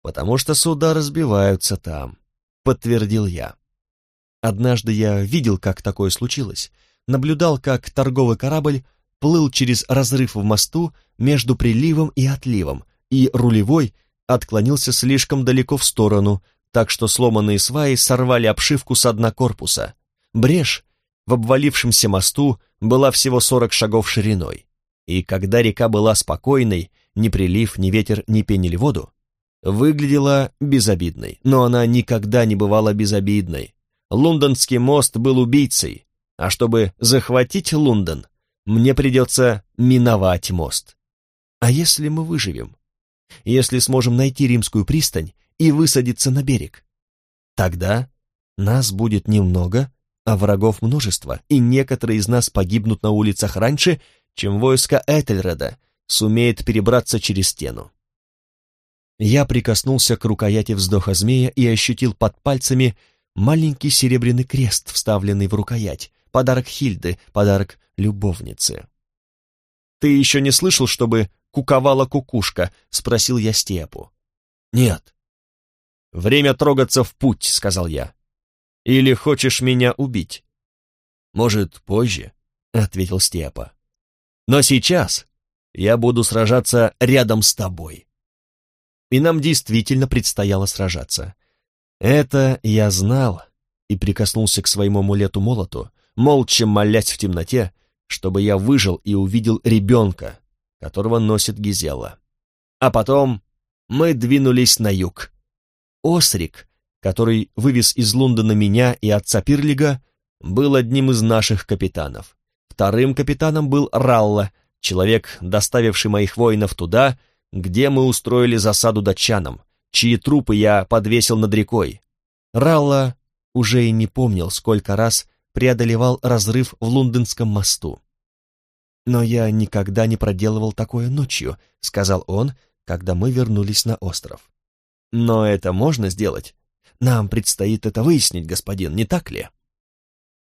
«Потому что суда разбиваются там», — подтвердил я. Однажды я видел, как такое случилось, наблюдал, как торговый корабль плыл через разрыв в мосту между приливом и отливом, и рулевой отклонился слишком далеко в сторону, так что сломанные сваи сорвали обшивку с дна корпуса. Брешь в обвалившемся мосту была всего 40 шагов шириной, и когда река была спокойной, ни прилив, ни ветер не пенили воду, выглядела безобидной, но она никогда не бывала безобидной. Лондонский мост был убийцей, а чтобы захватить Лондон, мне придется миновать мост. А если мы выживем? Если сможем найти римскую пристань и высадиться на берег? Тогда нас будет немного, а врагов множество, и некоторые из нас погибнут на улицах раньше, чем войско Этельреда сумеет перебраться через стену. Я прикоснулся к рукояти вздоха змея и ощутил под пальцами маленький серебряный крест, вставленный в рукоять, подарок Хильды, подарок любовницы. «Ты еще не слышал, чтобы куковала кукушка?» — спросил я Степу. «Нет». «Время трогаться в путь», — сказал я. «Или хочешь меня убить?» «Может, позже», — ответил Степа. «Но сейчас я буду сражаться рядом с тобой». И нам действительно предстояло сражаться. Это я знал и прикоснулся к своему амулету-молоту, молча молясь в темноте, чтобы я выжил и увидел ребенка, которого носит Гизела. А потом мы двинулись на юг. Осрик, который вывез из Лондона меня и отца Пирлига, был одним из наших капитанов. Вторым капитаном был Ралла, человек, доставивший моих воинов туда, где мы устроили засаду датчанам, чьи трупы я подвесил над рекой. Ралла уже и не помнил, сколько раз преодолевал разрыв в Лондонском мосту. «Но я никогда не проделывал такое ночью», — сказал он, когда мы вернулись на остров. «Но это можно сделать? Нам предстоит это выяснить, господин, не так ли?»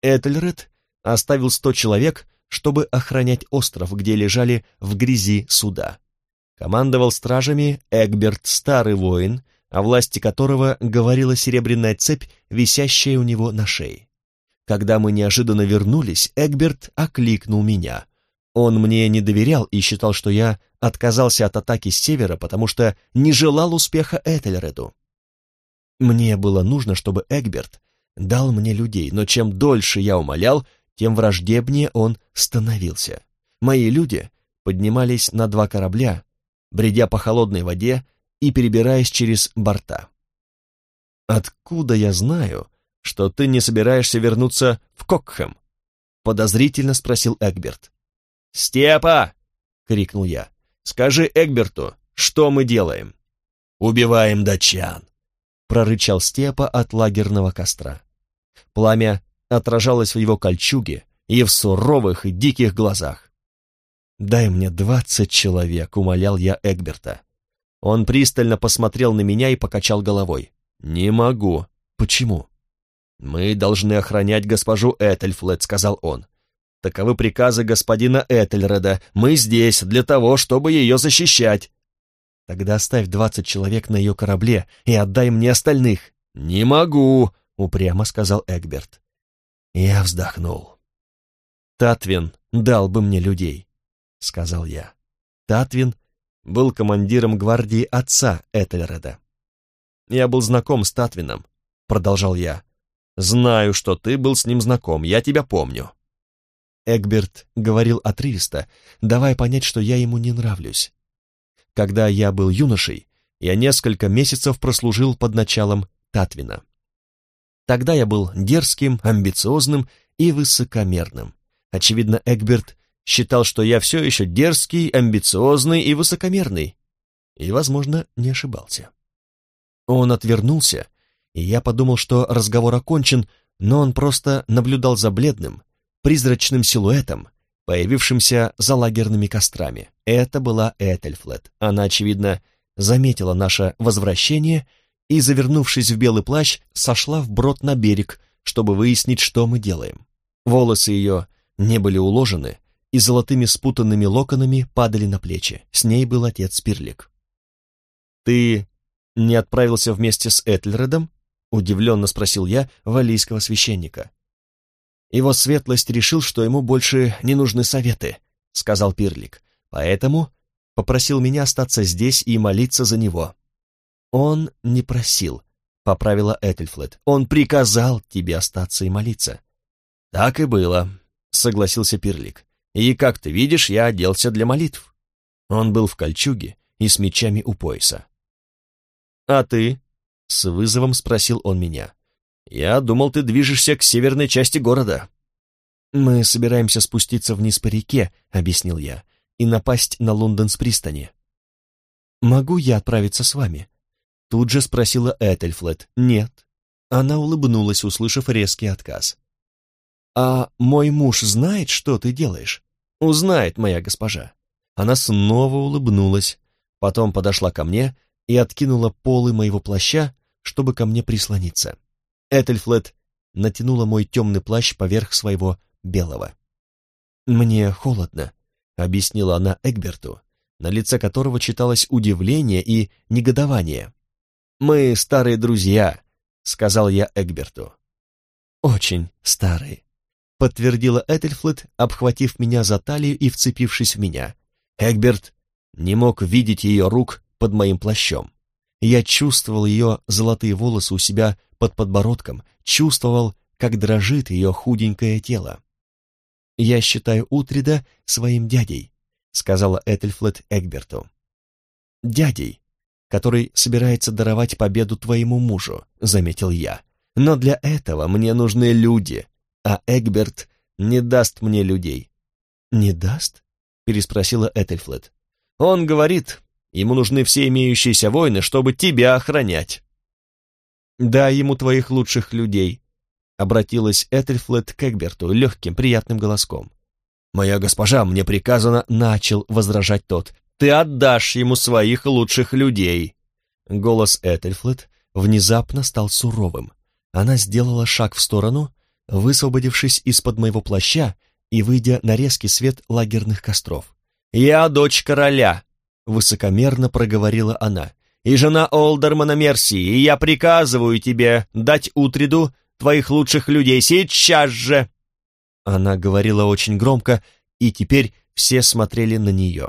Этельред оставил сто человек, чтобы охранять остров, где лежали в грязи суда. Командовал стражами Эгберт, старый воин, о власти которого говорила серебряная цепь, висящая у него на шее. Когда мы неожиданно вернулись, Эгберт окликнул меня. Он мне не доверял и считал, что я отказался от атаки с севера, потому что не желал успеха Этельреду. Мне было нужно, чтобы Эгберт дал мне людей, но чем дольше я умолял, тем враждебнее он становился. Мои люди поднимались на два корабля, бредя по холодной воде и перебираясь через борта. Откуда я знаю, что ты не собираешься вернуться в Кокхэм?» — подозрительно спросил Эгберт. «Степа!» — крикнул я. «Скажи Эгберту, что мы делаем?» «Убиваем датчан!» — прорычал Степа от лагерного костра. Пламя отражалось в его кольчуге и в суровых и диких глазах. «Дай мне двадцать человек», — умолял я Эгберта. Он пристально посмотрел на меня и покачал головой. «Не могу». «Почему?» «Мы должны охранять госпожу Этельфлет», — сказал он. «Таковы приказы господина Этельреда. Мы здесь для того, чтобы ее защищать». «Тогда оставь двадцать человек на ее корабле и отдай мне остальных». «Не могу», — упрямо сказал Эгберт. Я вздохнул. «Татвин дал бы мне людей», — сказал я. Татвин был командиром гвардии отца Этельреда. Я был знаком с Татвином, продолжал я. Знаю, что ты был с ним знаком, я тебя помню. Эгберт говорил отрывисто, давая понять, что я ему не нравлюсь. Когда я был юношей, я несколько месяцев прослужил под началом Татвина. Тогда я был дерзким, амбициозным и высокомерным. Очевидно, Эгберт считал, что я все еще дерзкий, амбициозный и высокомерный. И, возможно, не ошибался. Он отвернулся, и я подумал, что разговор окончен, но он просто наблюдал за бледным, призрачным силуэтом, появившимся за лагерными кострами. Это была Этельфлет. Она, очевидно, заметила наше возвращение и, завернувшись в белый плащ, сошла вброд на берег, чтобы выяснить, что мы делаем. Волосы ее не были уложены, и золотыми спутанными локонами падали на плечи. С ней был отец Спирлик. «Ты не отправился вместе с Этльредом?» — удивленно спросил я валийского священника. «Его светлость решил, что ему больше не нужны советы», — сказал Пирлик, «поэтому попросил меня остаться здесь и молиться за него». «Он не просил», — поправила Этельфлет, «он приказал тебе остаться и молиться». «Так и было», — согласился Пирлик. И, как ты видишь, я оделся для молитв. Он был в кольчуге и с мечами у пояса. «А ты?» — с вызовом спросил он меня. «Я думал, ты движешься к северной части города». «Мы собираемся спуститься вниз по реке», — объяснил я, «и напасть на Лондон с пристани». «Могу я отправиться с вами?» Тут же спросила Этельфлет. «Нет». Она улыбнулась, услышав резкий отказ. «А мой муж знает, что ты делаешь?» «Узнает, моя госпожа». Она снова улыбнулась, потом подошла ко мне и откинула полы моего плаща, чтобы ко мне прислониться. Этельфлет натянула мой темный плащ поверх своего белого. «Мне холодно», — объяснила она Эгберту, на лице которого читалось удивление и негодование. «Мы старые друзья», — сказал я Эгберту. «Очень старые», подтвердила Этельфлет, обхватив меня за талию и вцепившись в меня. Эгберт не мог видеть ее рук под моим плащом. Я чувствовал ее золотые волосы у себя под подбородком, чувствовал, как дрожит ее худенькое тело. «Я считаю Утрида своим дядей», — сказала Этельфлет Эгберту. «Дядей, который собирается даровать победу твоему мужу», — заметил я. «Но для этого мне нужны люди, а Эгберт не даст мне людей». «Не даст?» — переспросила Этельфлет. «Он говорит, ему нужны все имеющиеся воины, чтобы тебя охранять». «Дай ему твоих лучших людей», — обратилась Этельфлет к Эгберту легким, приятным голоском. «Моя госпожа, мне приказано», — начал возражать тот. «Ты отдашь ему своих лучших людей». Голос Этельфлет внезапно стал суровым. Она сделала шаг в сторону, высвободившись из-под моего плаща и выйдя на резкий свет лагерных костров. «Я дочь короля», — высокомерно проговорила она, «и жена Олдермана Мерсии, и я приказываю тебе дать Утриду твоих лучших людей сейчас же!» Она говорила очень громко, и теперь все смотрели на нее.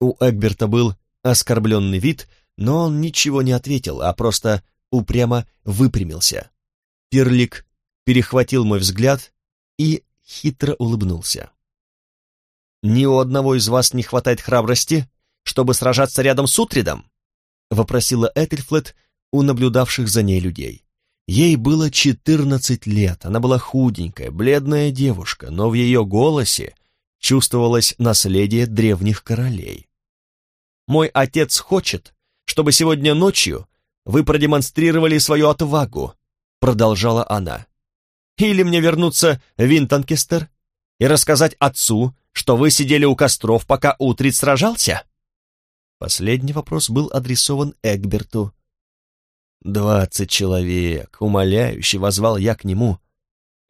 У Эгберта был оскорбленный вид, но он ничего не ответил, а просто упрямо выпрямился. Пирлик перехватил мой взгляд и хитро улыбнулся. «Ни у одного из вас не хватает храбрости, чтобы сражаться рядом с Утридом?» — вопросила Этельфлет у наблюдавших за ней людей. Ей было четырнадцать лет, она была худенькая, бледная девушка, но в ее голосе чувствовалось наследие древних королей. «Мой отец хочет, чтобы сегодня ночью вы продемонстрировали свою отвагу», — продолжала она. Или мне вернуться в Винтонкестер и рассказать отцу, что вы сидели у костров, пока Утрид сражался?» Последний вопрос был адресован Эгберту. «Двадцать человек!» — умоляюще возвал я к нему.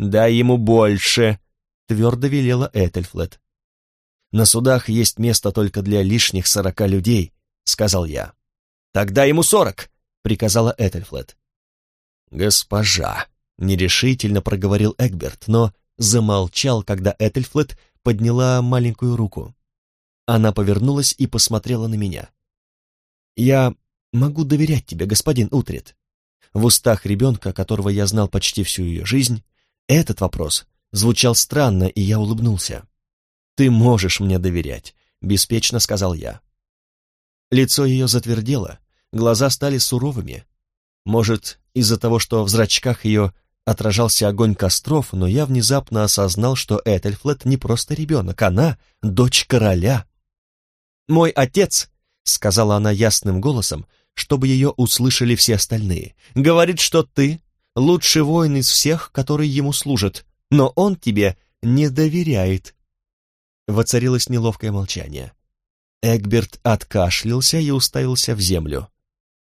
«Дай ему больше!» — твердо велела Этельфлет. «На судах есть место только для лишних сорока людей», — сказал я. «Тогда ему сорок!» — приказала Этельфлет. «Госпожа!» Нерешительно проговорил Эгберт, но замолчал, когда Этельфлет подняла маленькую руку. Она повернулась и посмотрела на меня. «Я могу доверять тебе, господин Утрит?» В устах ребенка, которого я знал почти всю ее жизнь, этот вопрос звучал странно, и я улыбнулся. «Ты можешь мне доверять», — беспечно сказал я. Лицо ее затвердело, глаза стали суровыми. Может, из-за того, что в зрачках ее отражался огонь костров, но я внезапно осознал, что Этельфлет не просто ребенок, она — дочь короля. «Мой отец», — сказала она ясным голосом, чтобы ее услышали все остальные, — «говорит, что ты — лучший воин из всех, которые ему служат, но он тебе не доверяет». Воцарилось неловкое молчание. Эгберт откашлялся и уставился в землю.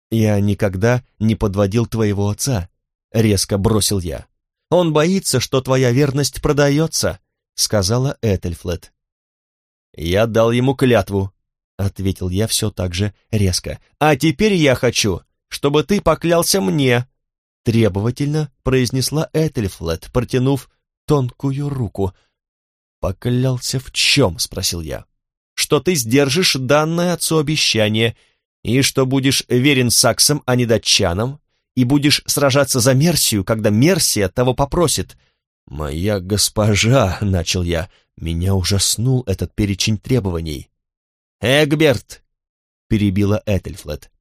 «Я никогда не подводил твоего отца», — резко бросил я. «Он боится, что твоя верность продается», — сказала Этельфлет. «Я дал ему клятву», — ответил я все так же резко. «А теперь я хочу, чтобы ты поклялся мне», — требовательно произнесла Этельфлет, протянув тонкую руку. «Поклялся в чем?» — спросил я. «Что ты сдержишь данное отцу обещание, и что будешь верен саксам, а не датчанам, и будешь сражаться за Мерсию, когда Мерсия того попросит». «Моя госпожа», — начал я, — меня ужаснул этот перечень требований. «Эгберт!» — перебила Этельфлет.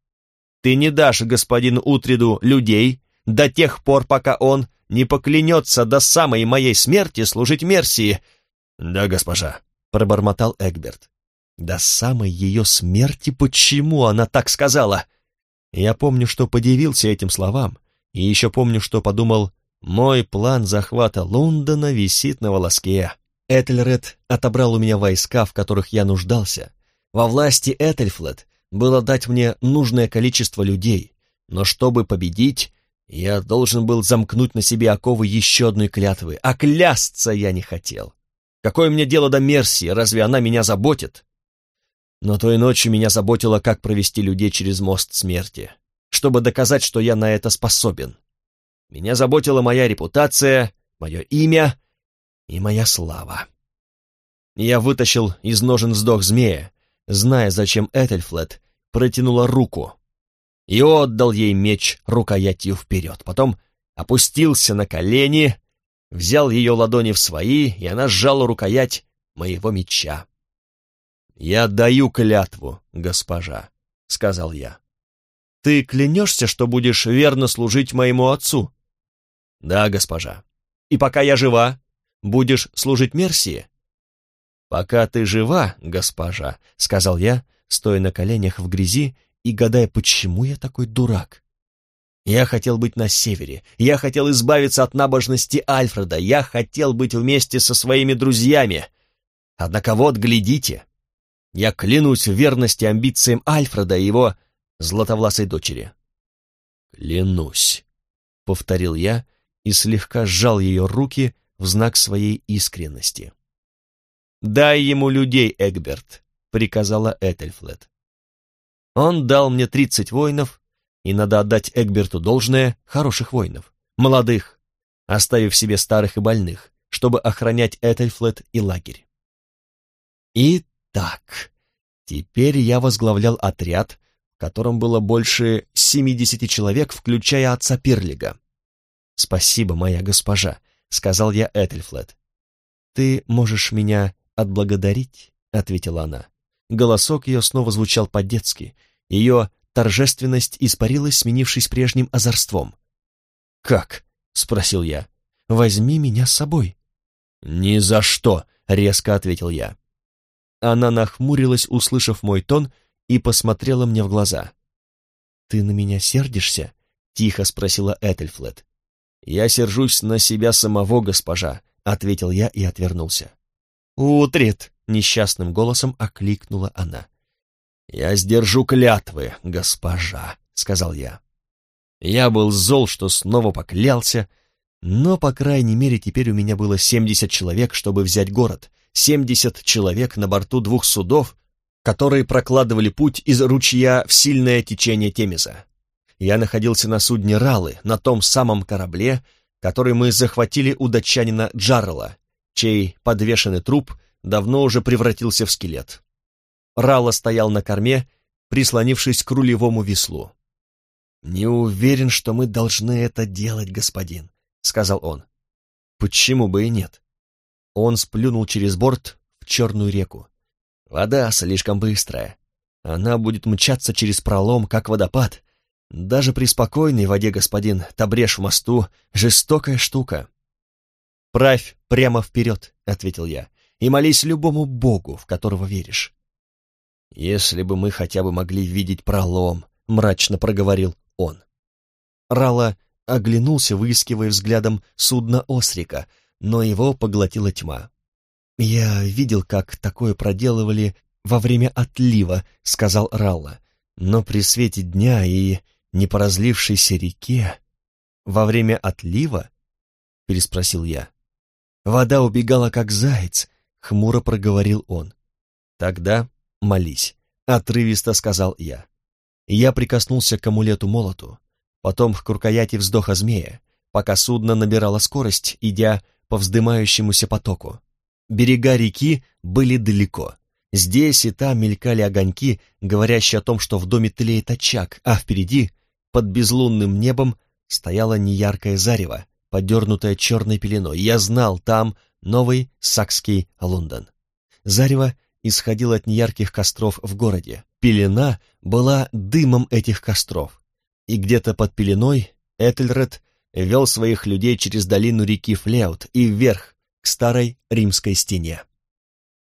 «Ты не дашь господину Утриду людей до тех пор, пока он не поклянется до самой моей смерти служить Мерсии». «Да, госпожа», — пробормотал Эгберт. «До самой ее смерти? Почему она так сказала?» Я помню, что подивился этим словам, и еще помню, что подумал, мой план захвата Лондона висит на волоске. Этельред отобрал у меня войска, в которых я нуждался. Во власти Этельфлет было дать мне нужное количество людей, но чтобы победить, я должен был замкнуть на себе оковы еще одной клятвы, а клясться я не хотел. Какое мне дело до Мерсии, разве она меня заботит? Но той ночью меня заботило, как провести людей через мост смерти, чтобы доказать, что я на это способен. Меня заботила моя репутация, мое имя и моя слава. Я вытащил из ножен вздох змея, зная, зачем Этельфлет протянула руку, и отдал ей меч рукоятью вперед. Потом опустился на колени, взял ее ладони в свои, и она сжала рукоять моего меча. «Я даю клятву, госпожа», — сказал я. «Ты клянешься, что будешь верно служить моему отцу?» «Да, госпожа. И пока я жива, будешь служить Мерсии?» «Пока ты жива, госпожа», — сказал я, стоя на коленях в грязи и гадая, почему я такой дурак. Я хотел быть на севере, я хотел избавиться от набожности Альфреда, я хотел быть вместе со своими друзьями. Однако вот, глядите, я клянусь в верности амбициям Альфреда и его златовласой дочери. «Клянусь», — повторил я и слегка сжал ее руки в знак своей искренности. «Дай ему людей, Эгберт», — приказала Этельфлет. Он дал мне тридцать воинов, и надо отдать Эгберту должное, хороших воинов, молодых, оставив себе старых и больных, чтобы охранять Этельфлет и лагерь. И так, теперь я возглавлял отряд, в котором было больше семидесяти человек, включая отца Пирлига. «Спасибо, моя госпожа», — сказал я Этельфлет. «Ты можешь меня отблагодарить?» — ответила она. Голосок ее снова звучал по-детски. Ее торжественность испарилась, сменившись прежним озорством. «Как?» — спросил я. «Возьми меня с собой». «Ни за что!» — резко ответил я. Она нахмурилась, услышав мой тон, и посмотрела мне в глаза. «Ты на меня сердишься?» — тихо спросила Этельфлет. «Я сержусь на себя самого, госпожа», — ответил я и отвернулся. «Утрит!» — несчастным голосом окликнула она. «Я сдержу клятвы, госпожа», — сказал я. Я был зол, что снова поклялся, но, по крайней мере, теперь у меня было семьдесят человек, чтобы взять город, семьдесят человек на борту двух судов, которые прокладывали путь из ручья в сильное течение Темеза. Я находился на судне Ралы, на том самом корабле, который мы захватили у датчанина Джаррелла, чей подвешенный труп давно уже превратился в скелет. Ралла стоял на корме прислонившись к рулевому веслу. «Не уверен, что мы должны это делать, господин», — сказал он. «Почему бы и нет?» Он сплюнул через борт в черную реку. «Вода слишком быстрая. Она будет мчаться через пролом, как водопад. Даже при спокойной воде, господин, табрешь в мосту — жестокая штука». «Правь прямо вперед», — ответил я, — «и молись любому богу, в которого веришь». «Если бы мы хотя бы могли видеть пролом», — мрачно проговорил он. Рала оглянулся, выискивая взглядом судно Осрика, но его поглотила тьма. «Я видел, как такое проделывали во время отлива», — сказал Ралла, «но при свете дня и не по разлившейся реке...» «Во время отлива?» — переспросил я. «Вода убегала, как заяц», — хмуро проговорил он. «Тогда молись», — отрывисто сказал я. Я прикоснулся к амулету-молоту, потом к рукояти вздоха змея, пока судно набирало скорость, идя по вздымающемуся потоку. Берега реки были далеко. Здесь и там мелькали огоньки, говорящие о том, что в доме тлеет очаг, а впереди, под безлунным небом, стояло неяркое зарево, подернутое черной пеленой. Я знал, там новый сакский Лондон. Зарево исходило от неярких костров в городе. Пелена была дымом этих костров. И где-то под пеленой Этельред вел своих людей через долину реки Флеут и вверх, к старой римской стене.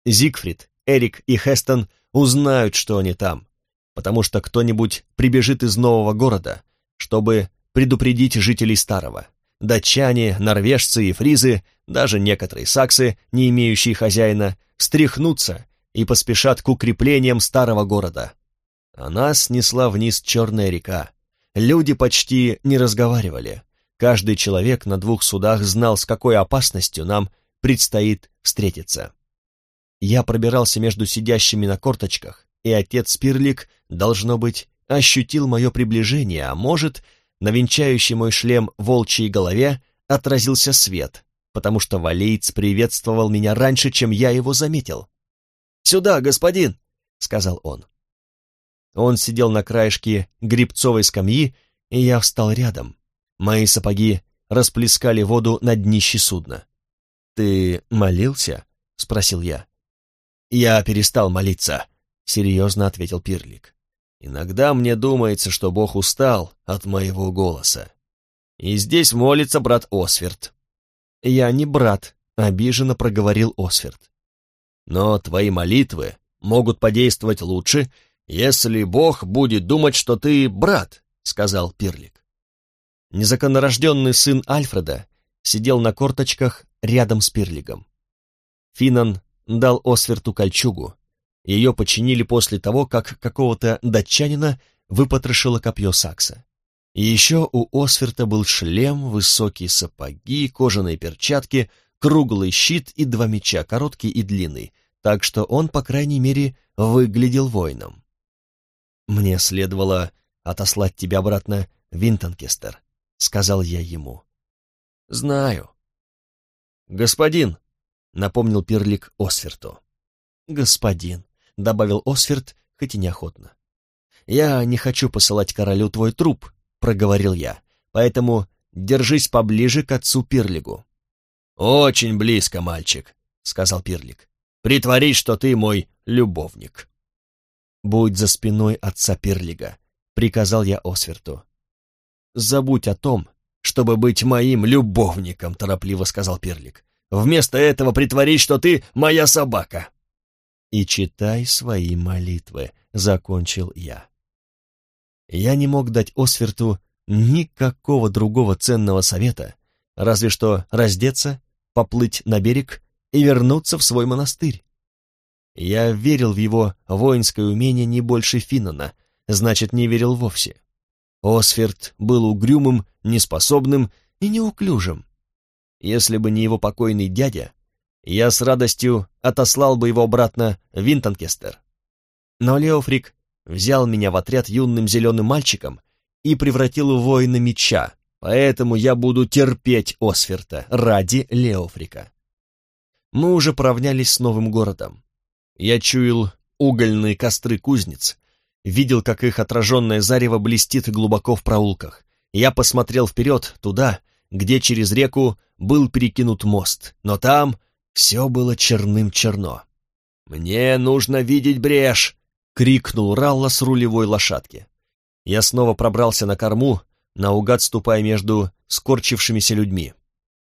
Зигфрид, Эрик и Хестон узнают, что они там, потому что кто-нибудь прибежит из нового города, чтобы предупредить жителей старого. Датчане, норвежцы и фризы, даже некоторые саксы, не имеющие хозяина, встряхнутся и поспешат к укреплениям старого города. Она снесла вниз черная река. Люди почти не разговаривали. Каждый человек на двух судах знал, с какой опасностью нам предстоит встретиться. Я пробирался между сидящими на корточках, и отец Спирлик, должно быть, ощутил мое приближение, а может, на венчающий мой шлем волчьей голове отразился свет, потому что валеец приветствовал меня раньше, чем я его заметил. «Сюда, господин!» — сказал он. Он сидел на краешке грибцовой скамьи, и я встал рядом. Мои сапоги расплескали воду на днище судна. «Ты молился?» — спросил я. «Я перестал молиться», — серьезно ответил Пирлик. «Иногда мне думается, что Бог устал от моего голоса. И здесь молится брат Осверт». «Я не брат», — обиженно проговорил Осверт. «Но твои молитвы могут подействовать лучше, если Бог будет думать, что ты брат», — сказал Пирлик. Незаконнорожденный сын Альфреда сидел на корточках рядом с Пирлигом. Финан дал Осверту кольчугу. Ее починили после того, как какого-то датчанина выпотрошило копье сакса. И еще у Осверта был шлем, высокие сапоги, кожаные перчатки, круглый щит и два меча, короткий и длинный, так что он, по крайней мере, выглядел воином. «Мне следовало отослать тебя обратно Винтонкестер», — сказал я ему. «Знаю». «Господин», — напомнил Пирлик Осверту. «Господин», — добавил Осверт, хоть и неохотно. «Я не хочу посылать королю твой труп», — проговорил я, «поэтому держись поближе к отцу Пирлигу». «Очень близко, мальчик», — сказал Пирлик. «Притворись, что ты мой любовник». «Будь за спиной отца Пирлига», — приказал я Осверту. «Забудь о том, чтобы быть моим любовником», — торопливо сказал Пирлик. Вместо этого притворись, что ты моя собака. И читай свои молитвы, закончил я. Я не мог дать Осверту никакого другого ценного совета, разве что раздеться, поплыть на берег и вернуться в свой монастырь. Я верил в его воинское умение не больше Финнана, значит, не верил вовсе. Осферт был угрюмым, неспособным и неуклюжим. Если бы не его покойный дядя, я с радостью отослал бы его обратно в Винтонкестер. Но Леофрик взял меня в отряд юным зеленым мальчиком и превратил в воина меча, поэтому я буду терпеть Осферта ради Леофрика. Мы уже поравнялись с новым городом. Я чуял угольные костры кузнец, видел, как их отраженное зарево блестит глубоко в проулках. Я посмотрел вперед, туда, где через реку был перекинут мост, но там все было черным-черно. «Мне нужно видеть брешь!» — крикнул Ралла с рулевой лошадки. Я снова пробрался на корму, наугад ступая между скорчившимися людьми.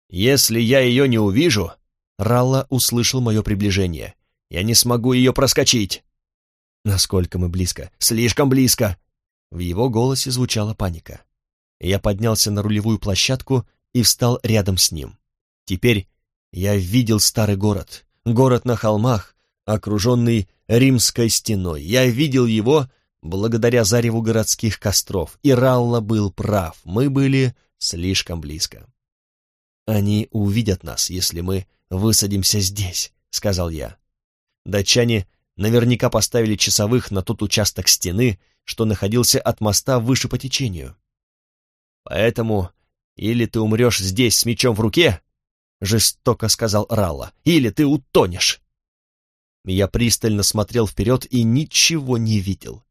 «Если я ее не увижу...» Ралла услышал мое приближение. «Я не смогу ее проскочить!» «Насколько мы близко?» «Слишком близко!» В его голосе звучала паника. Я поднялся на рулевую площадку и встал рядом с ним. Теперь я видел старый город, город на холмах, окруженный римской стеной. Я видел его благодаря зареву городских костров, и Ралла был прав, мы были слишком близко. «Они увидят нас, если мы высадимся здесь», — сказал я. Датчане наверняка поставили часовых на тот участок стены, что находился от моста выше по течению. Поэтому или ты умрешь здесь с мечом в руке, — жестоко сказал Ралла, — или ты утонешь. Я пристально смотрел вперед и ничего не видел.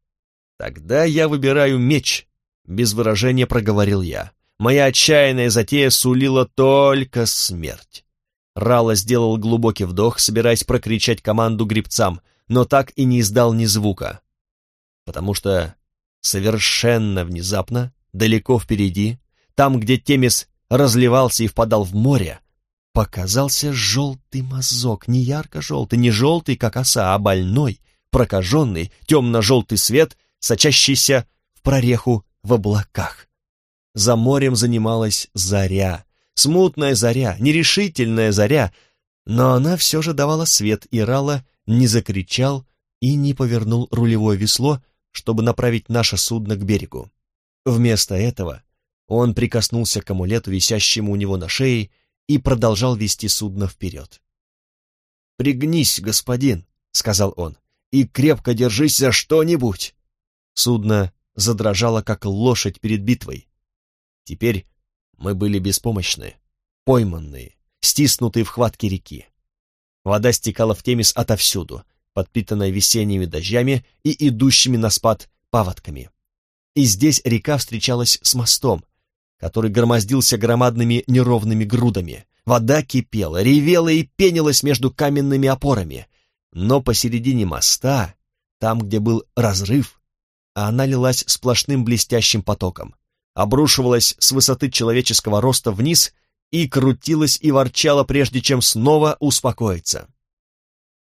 Тогда я выбираю меч, — без выражения проговорил я. Моя отчаянная затея сулила только смерть. Ралла сделал глубокий вдох, собираясь прокричать команду гребцам, но так и не издал ни звука. Потому что совершенно внезапно, далеко впереди, там, где Темис разливался и впадал в море, показался желтый мазок, не ярко-желтый, не желтый, как оса, а больной, прокаженный, темно-желтый свет, сочащийся в прореху в облаках. За морем занималась заря, смутная заря, нерешительная заря, но она все же давала свет, и Рала не закричал и не повернул рулевое весло, чтобы направить наше судно к берегу. Вместо этого он прикоснулся к амулету, висящему у него на шее, и продолжал вести судно вперед. «Пригнись, господин», — сказал он, — «и крепко держись за что-нибудь». Судно задрожало, как лошадь перед битвой. Теперь мы были беспомощны, пойманные, стиснутые в хватке реки. Вода стекала в Темис отовсюду, подпитанная весенними дождями и идущими на спад паводками. И здесь река встречалась с мостом, который громоздился громадными неровными грудами. Вода кипела, ревела и пенилась между каменными опорами. Но посередине моста, там, где был разрыв, она лилась сплошным блестящим потоком, обрушивалась с высоты человеческого роста вниз и крутилась и ворчала, прежде чем снова успокоиться.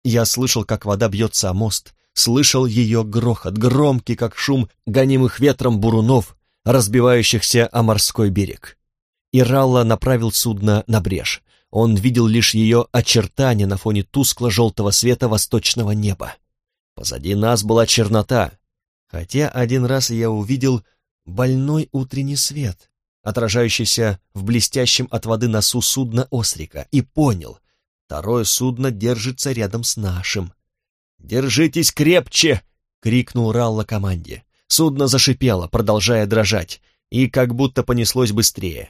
Я слышал, как вода бьется о мост, слышал ее грохот, громкий, как шум гонимых ветром бурунов, разбивающихся о морской берег. Иралла направил судно на брешь. Он видел лишь ее очертания на фоне тускло-желтого света восточного неба. Позади нас была чернота, хотя один раз я увидел больной утренний свет, отражающийся в блестящем от воды носу судна Острика, и понял, второе судно держится рядом с нашим. «Держитесь крепче!» — крикнул Ралла команде. Судно зашипело, продолжая дрожать, и как будто понеслось быстрее.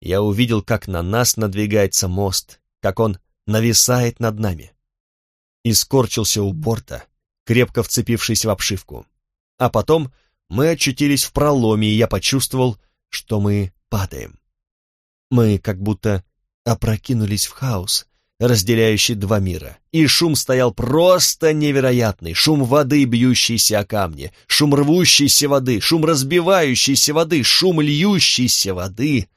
Я увидел, как на нас надвигается мост, как он нависает над нами. И скорчился у борта, крепко вцепившись в обшивку. А потом мы очутились в проломе, и я почувствовал, что мы падаем. Мы как будто опрокинулись в хаос, разделяющий два мира. И шум стоял просто невероятный. Шум воды, бьющейся о камни, шум рвущейся воды, шум разбивающейся воды, шум льющейся воды.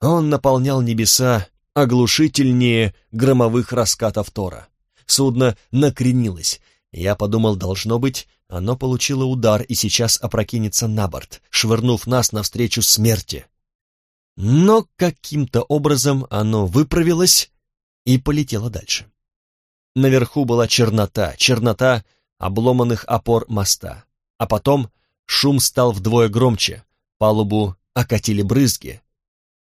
Он наполнял небеса оглушительнее громовых раскатов Тора. Судно накренилось. Я подумал, должно быть, оно получило удар и сейчас опрокинется на борт, швырнув нас навстречу смерти. Но каким-то образом оно выправилось и полетела дальше. Наверху была чернота, чернота обломанных опор моста. А потом шум стал вдвое громче, палубу окатили брызги,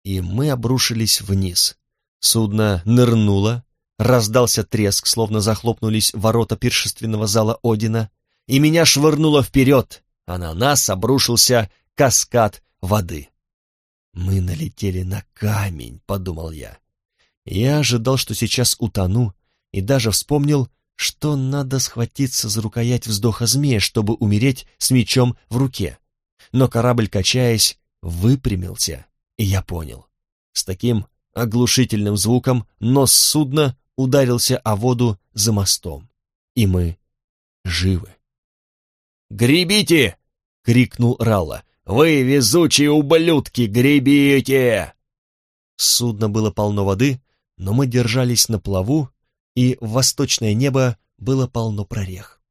и мы обрушились вниз. Судно нырнуло, раздался треск, словно захлопнулись ворота пиршественного зала Одина, и меня швырнуло вперед, а на нас обрушился каскад воды. «Мы налетели на камень», — подумал я. Я ожидал, что сейчас утону, и даже вспомнил, что надо схватиться за рукоять вздоха змея, чтобы умереть с мечом в руке. Но корабль, качаясь, выпрямился, и я понял. С таким оглушительным звуком нос судна ударился о воду за мостом, и мы живы. «Гребите!» — крикнул Ралла. «Вы, везучие ублюдки, гребите!» Судно было полно воды, но мы держались на плаву, и в восточное небо было полно прорех.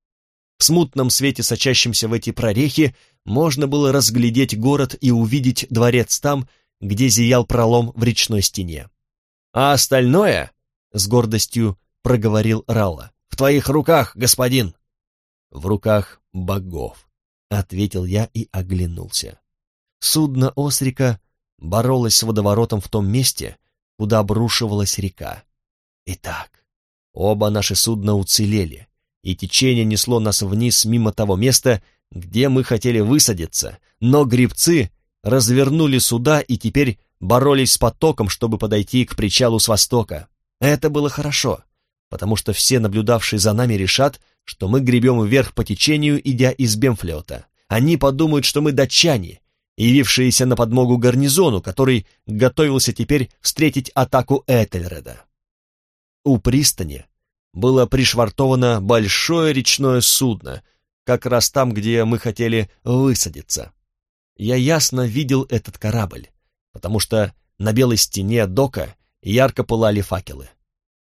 В смутном свете, сочащемся в эти прорехи, можно было разглядеть город и увидеть дворец там, где зиял пролом в речной стене. «А остальное», — с гордостью проговорил Ралла, — «в твоих руках, господин». «В руках богов», — ответил я и оглянулся. Судно Осрика боролось с водоворотом в том месте, куда обрушивалась река. Итак, оба наши судна уцелели, и течение несло нас вниз мимо того места, где мы хотели высадиться, но грибцы развернули суда и теперь боролись с потоком, чтобы подойти к причалу с востока. Это было хорошо, потому что все наблюдавшие за нами решат, что мы гребем вверх по течению, идя из Бемфлета. Они подумают, что мы датчане, явившиеся на подмогу гарнизону, который готовился теперь встретить атаку Этельреда. У пристани было пришвартовано большое речное судно, как раз там, где мы хотели высадиться. Я ясно видел этот корабль, потому что на белой стене дока ярко пылали факелы.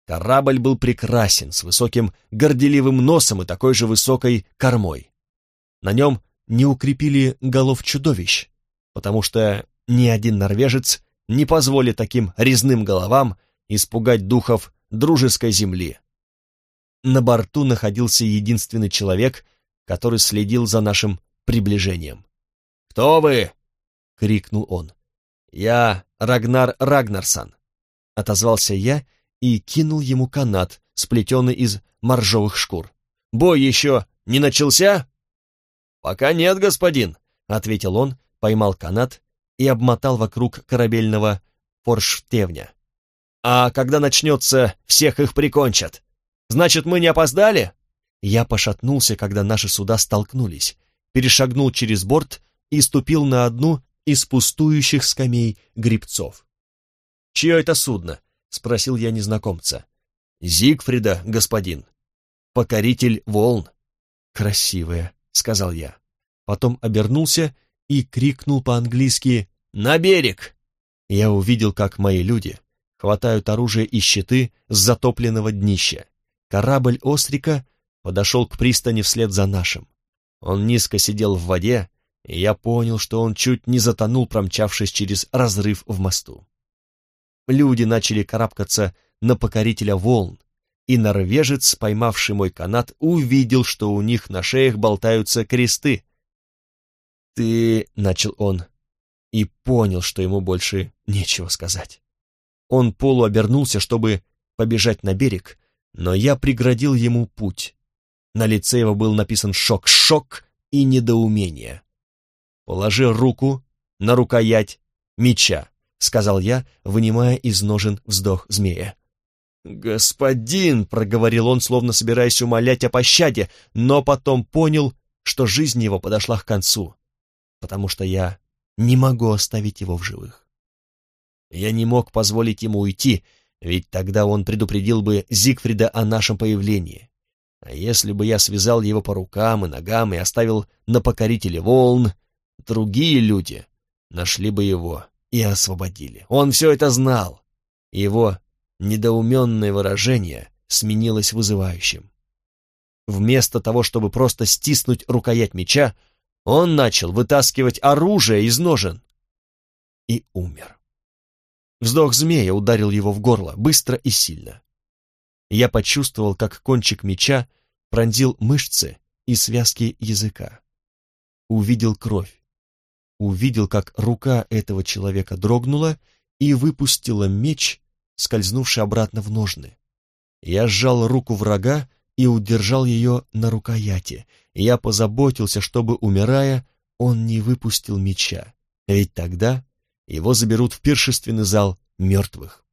Корабль был прекрасен, с высоким горделивым носом и такой же высокой кормой. На нем не укрепили голов чудовищ, потому что ни один норвежец не позволит таким резным головам испугать духов дружеской земли. На борту находился единственный человек, который следил за нашим приближением. «Кто вы?» — крикнул он. «Я Рагнар Рагнарсон», — отозвался я и кинул ему канат, сплетенный из моржовых шкур. «Бой еще не начался?» «Пока нет, господин», — ответил он, поймал канат и обмотал вокруг корабельного форштевня. «А когда начнется, всех их прикончат. Значит, мы не опоздали?» Я пошатнулся, когда наши суда столкнулись, перешагнул через борт и ступил на одну из пустующих скамей грибцов. «Чье это судно?» — спросил я незнакомца. «Зигфрида, господин. Покоритель волн». «Красивая», — сказал я. Потом обернулся и крикнул по-английски «На берег!». Я увидел, как мои люди хватают оружие и щиты с затопленного днища. Корабль Острика подошел к пристани вслед за нашим. Он низко сидел в воде, и я понял, что он чуть не затонул, промчавшись через разрыв в мосту. Люди начали карабкаться на покорителя волн, и норвежец, поймавший мой канат, увидел, что у них на шеях болтаются кресты. «Ты...» — начал он, и понял, что ему больше нечего сказать. Он полуобернулся, чтобы побежать на берег, но я преградил ему путь. На лице его был написан шок, шок и недоумение. «Положи руку на рукоять меча», — сказал я, вынимая из ножен вздох змея. «Господин!» — проговорил он, словно собираясь умолять о пощаде, но потом понял, что жизнь его подошла к концу, потому что я не могу оставить его в живых. Я не мог позволить ему уйти, ведь тогда он предупредил бы Зигфрида о нашем появлении. А если бы я связал его по рукам и ногам и оставил на покорителе волн, другие люди нашли бы его и освободили. Он все это знал. Его недоуменное выражение сменилось вызывающим. Вместо того, чтобы просто стиснуть рукоять меча, он начал вытаскивать оружие из ножен и умер. Вздох змея ударил его в горло, быстро и сильно. Я почувствовал, как кончик меча пронзил мышцы и связки языка. Увидел кровь. Увидел, как рука этого человека дрогнула и выпустила меч, скользнувший обратно в ножны. Я сжал руку врага и удержал ее на рукояти. Я позаботился, чтобы, умирая, он не выпустил меча, ведь тогда его заберут в пиршественный зал мертвых.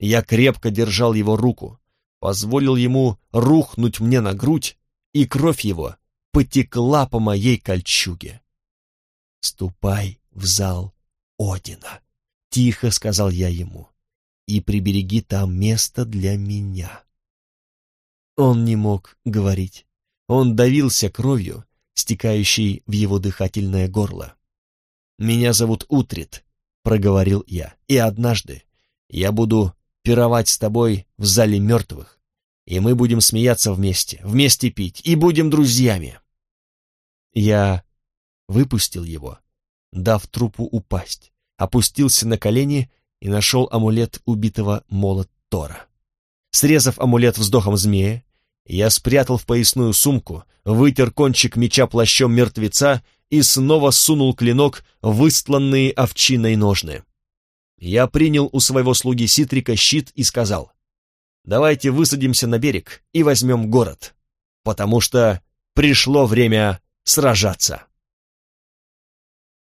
Я крепко держал его руку, позволил ему рухнуть мне на грудь, и кровь его потекла по моей кольчуге. «Ступай в зал Одина», — тихо сказал я ему, — «и прибереги там место для меня». Он не мог говорить. Он давился кровью, стекающей в его дыхательное горло. «Меня зовут Утрит», — проговорил я, — «и однажды я буду пировать с тобой в зале мертвых, и мы будем смеяться вместе, вместе пить, и будем друзьями». Я выпустил его, дав трупу упасть, опустился на колени и нашел амулет убитого молот Тора. Срезав амулет вздохом змея, я спрятал в поясную сумку, вытер кончик меча плащом мертвеца и снова сунул клинок в выстланные овчиной ножны. Я принял у своего слуги Ситрика щит и сказал, «Давайте высадимся на берег и возьмем город, потому что пришло время сражаться».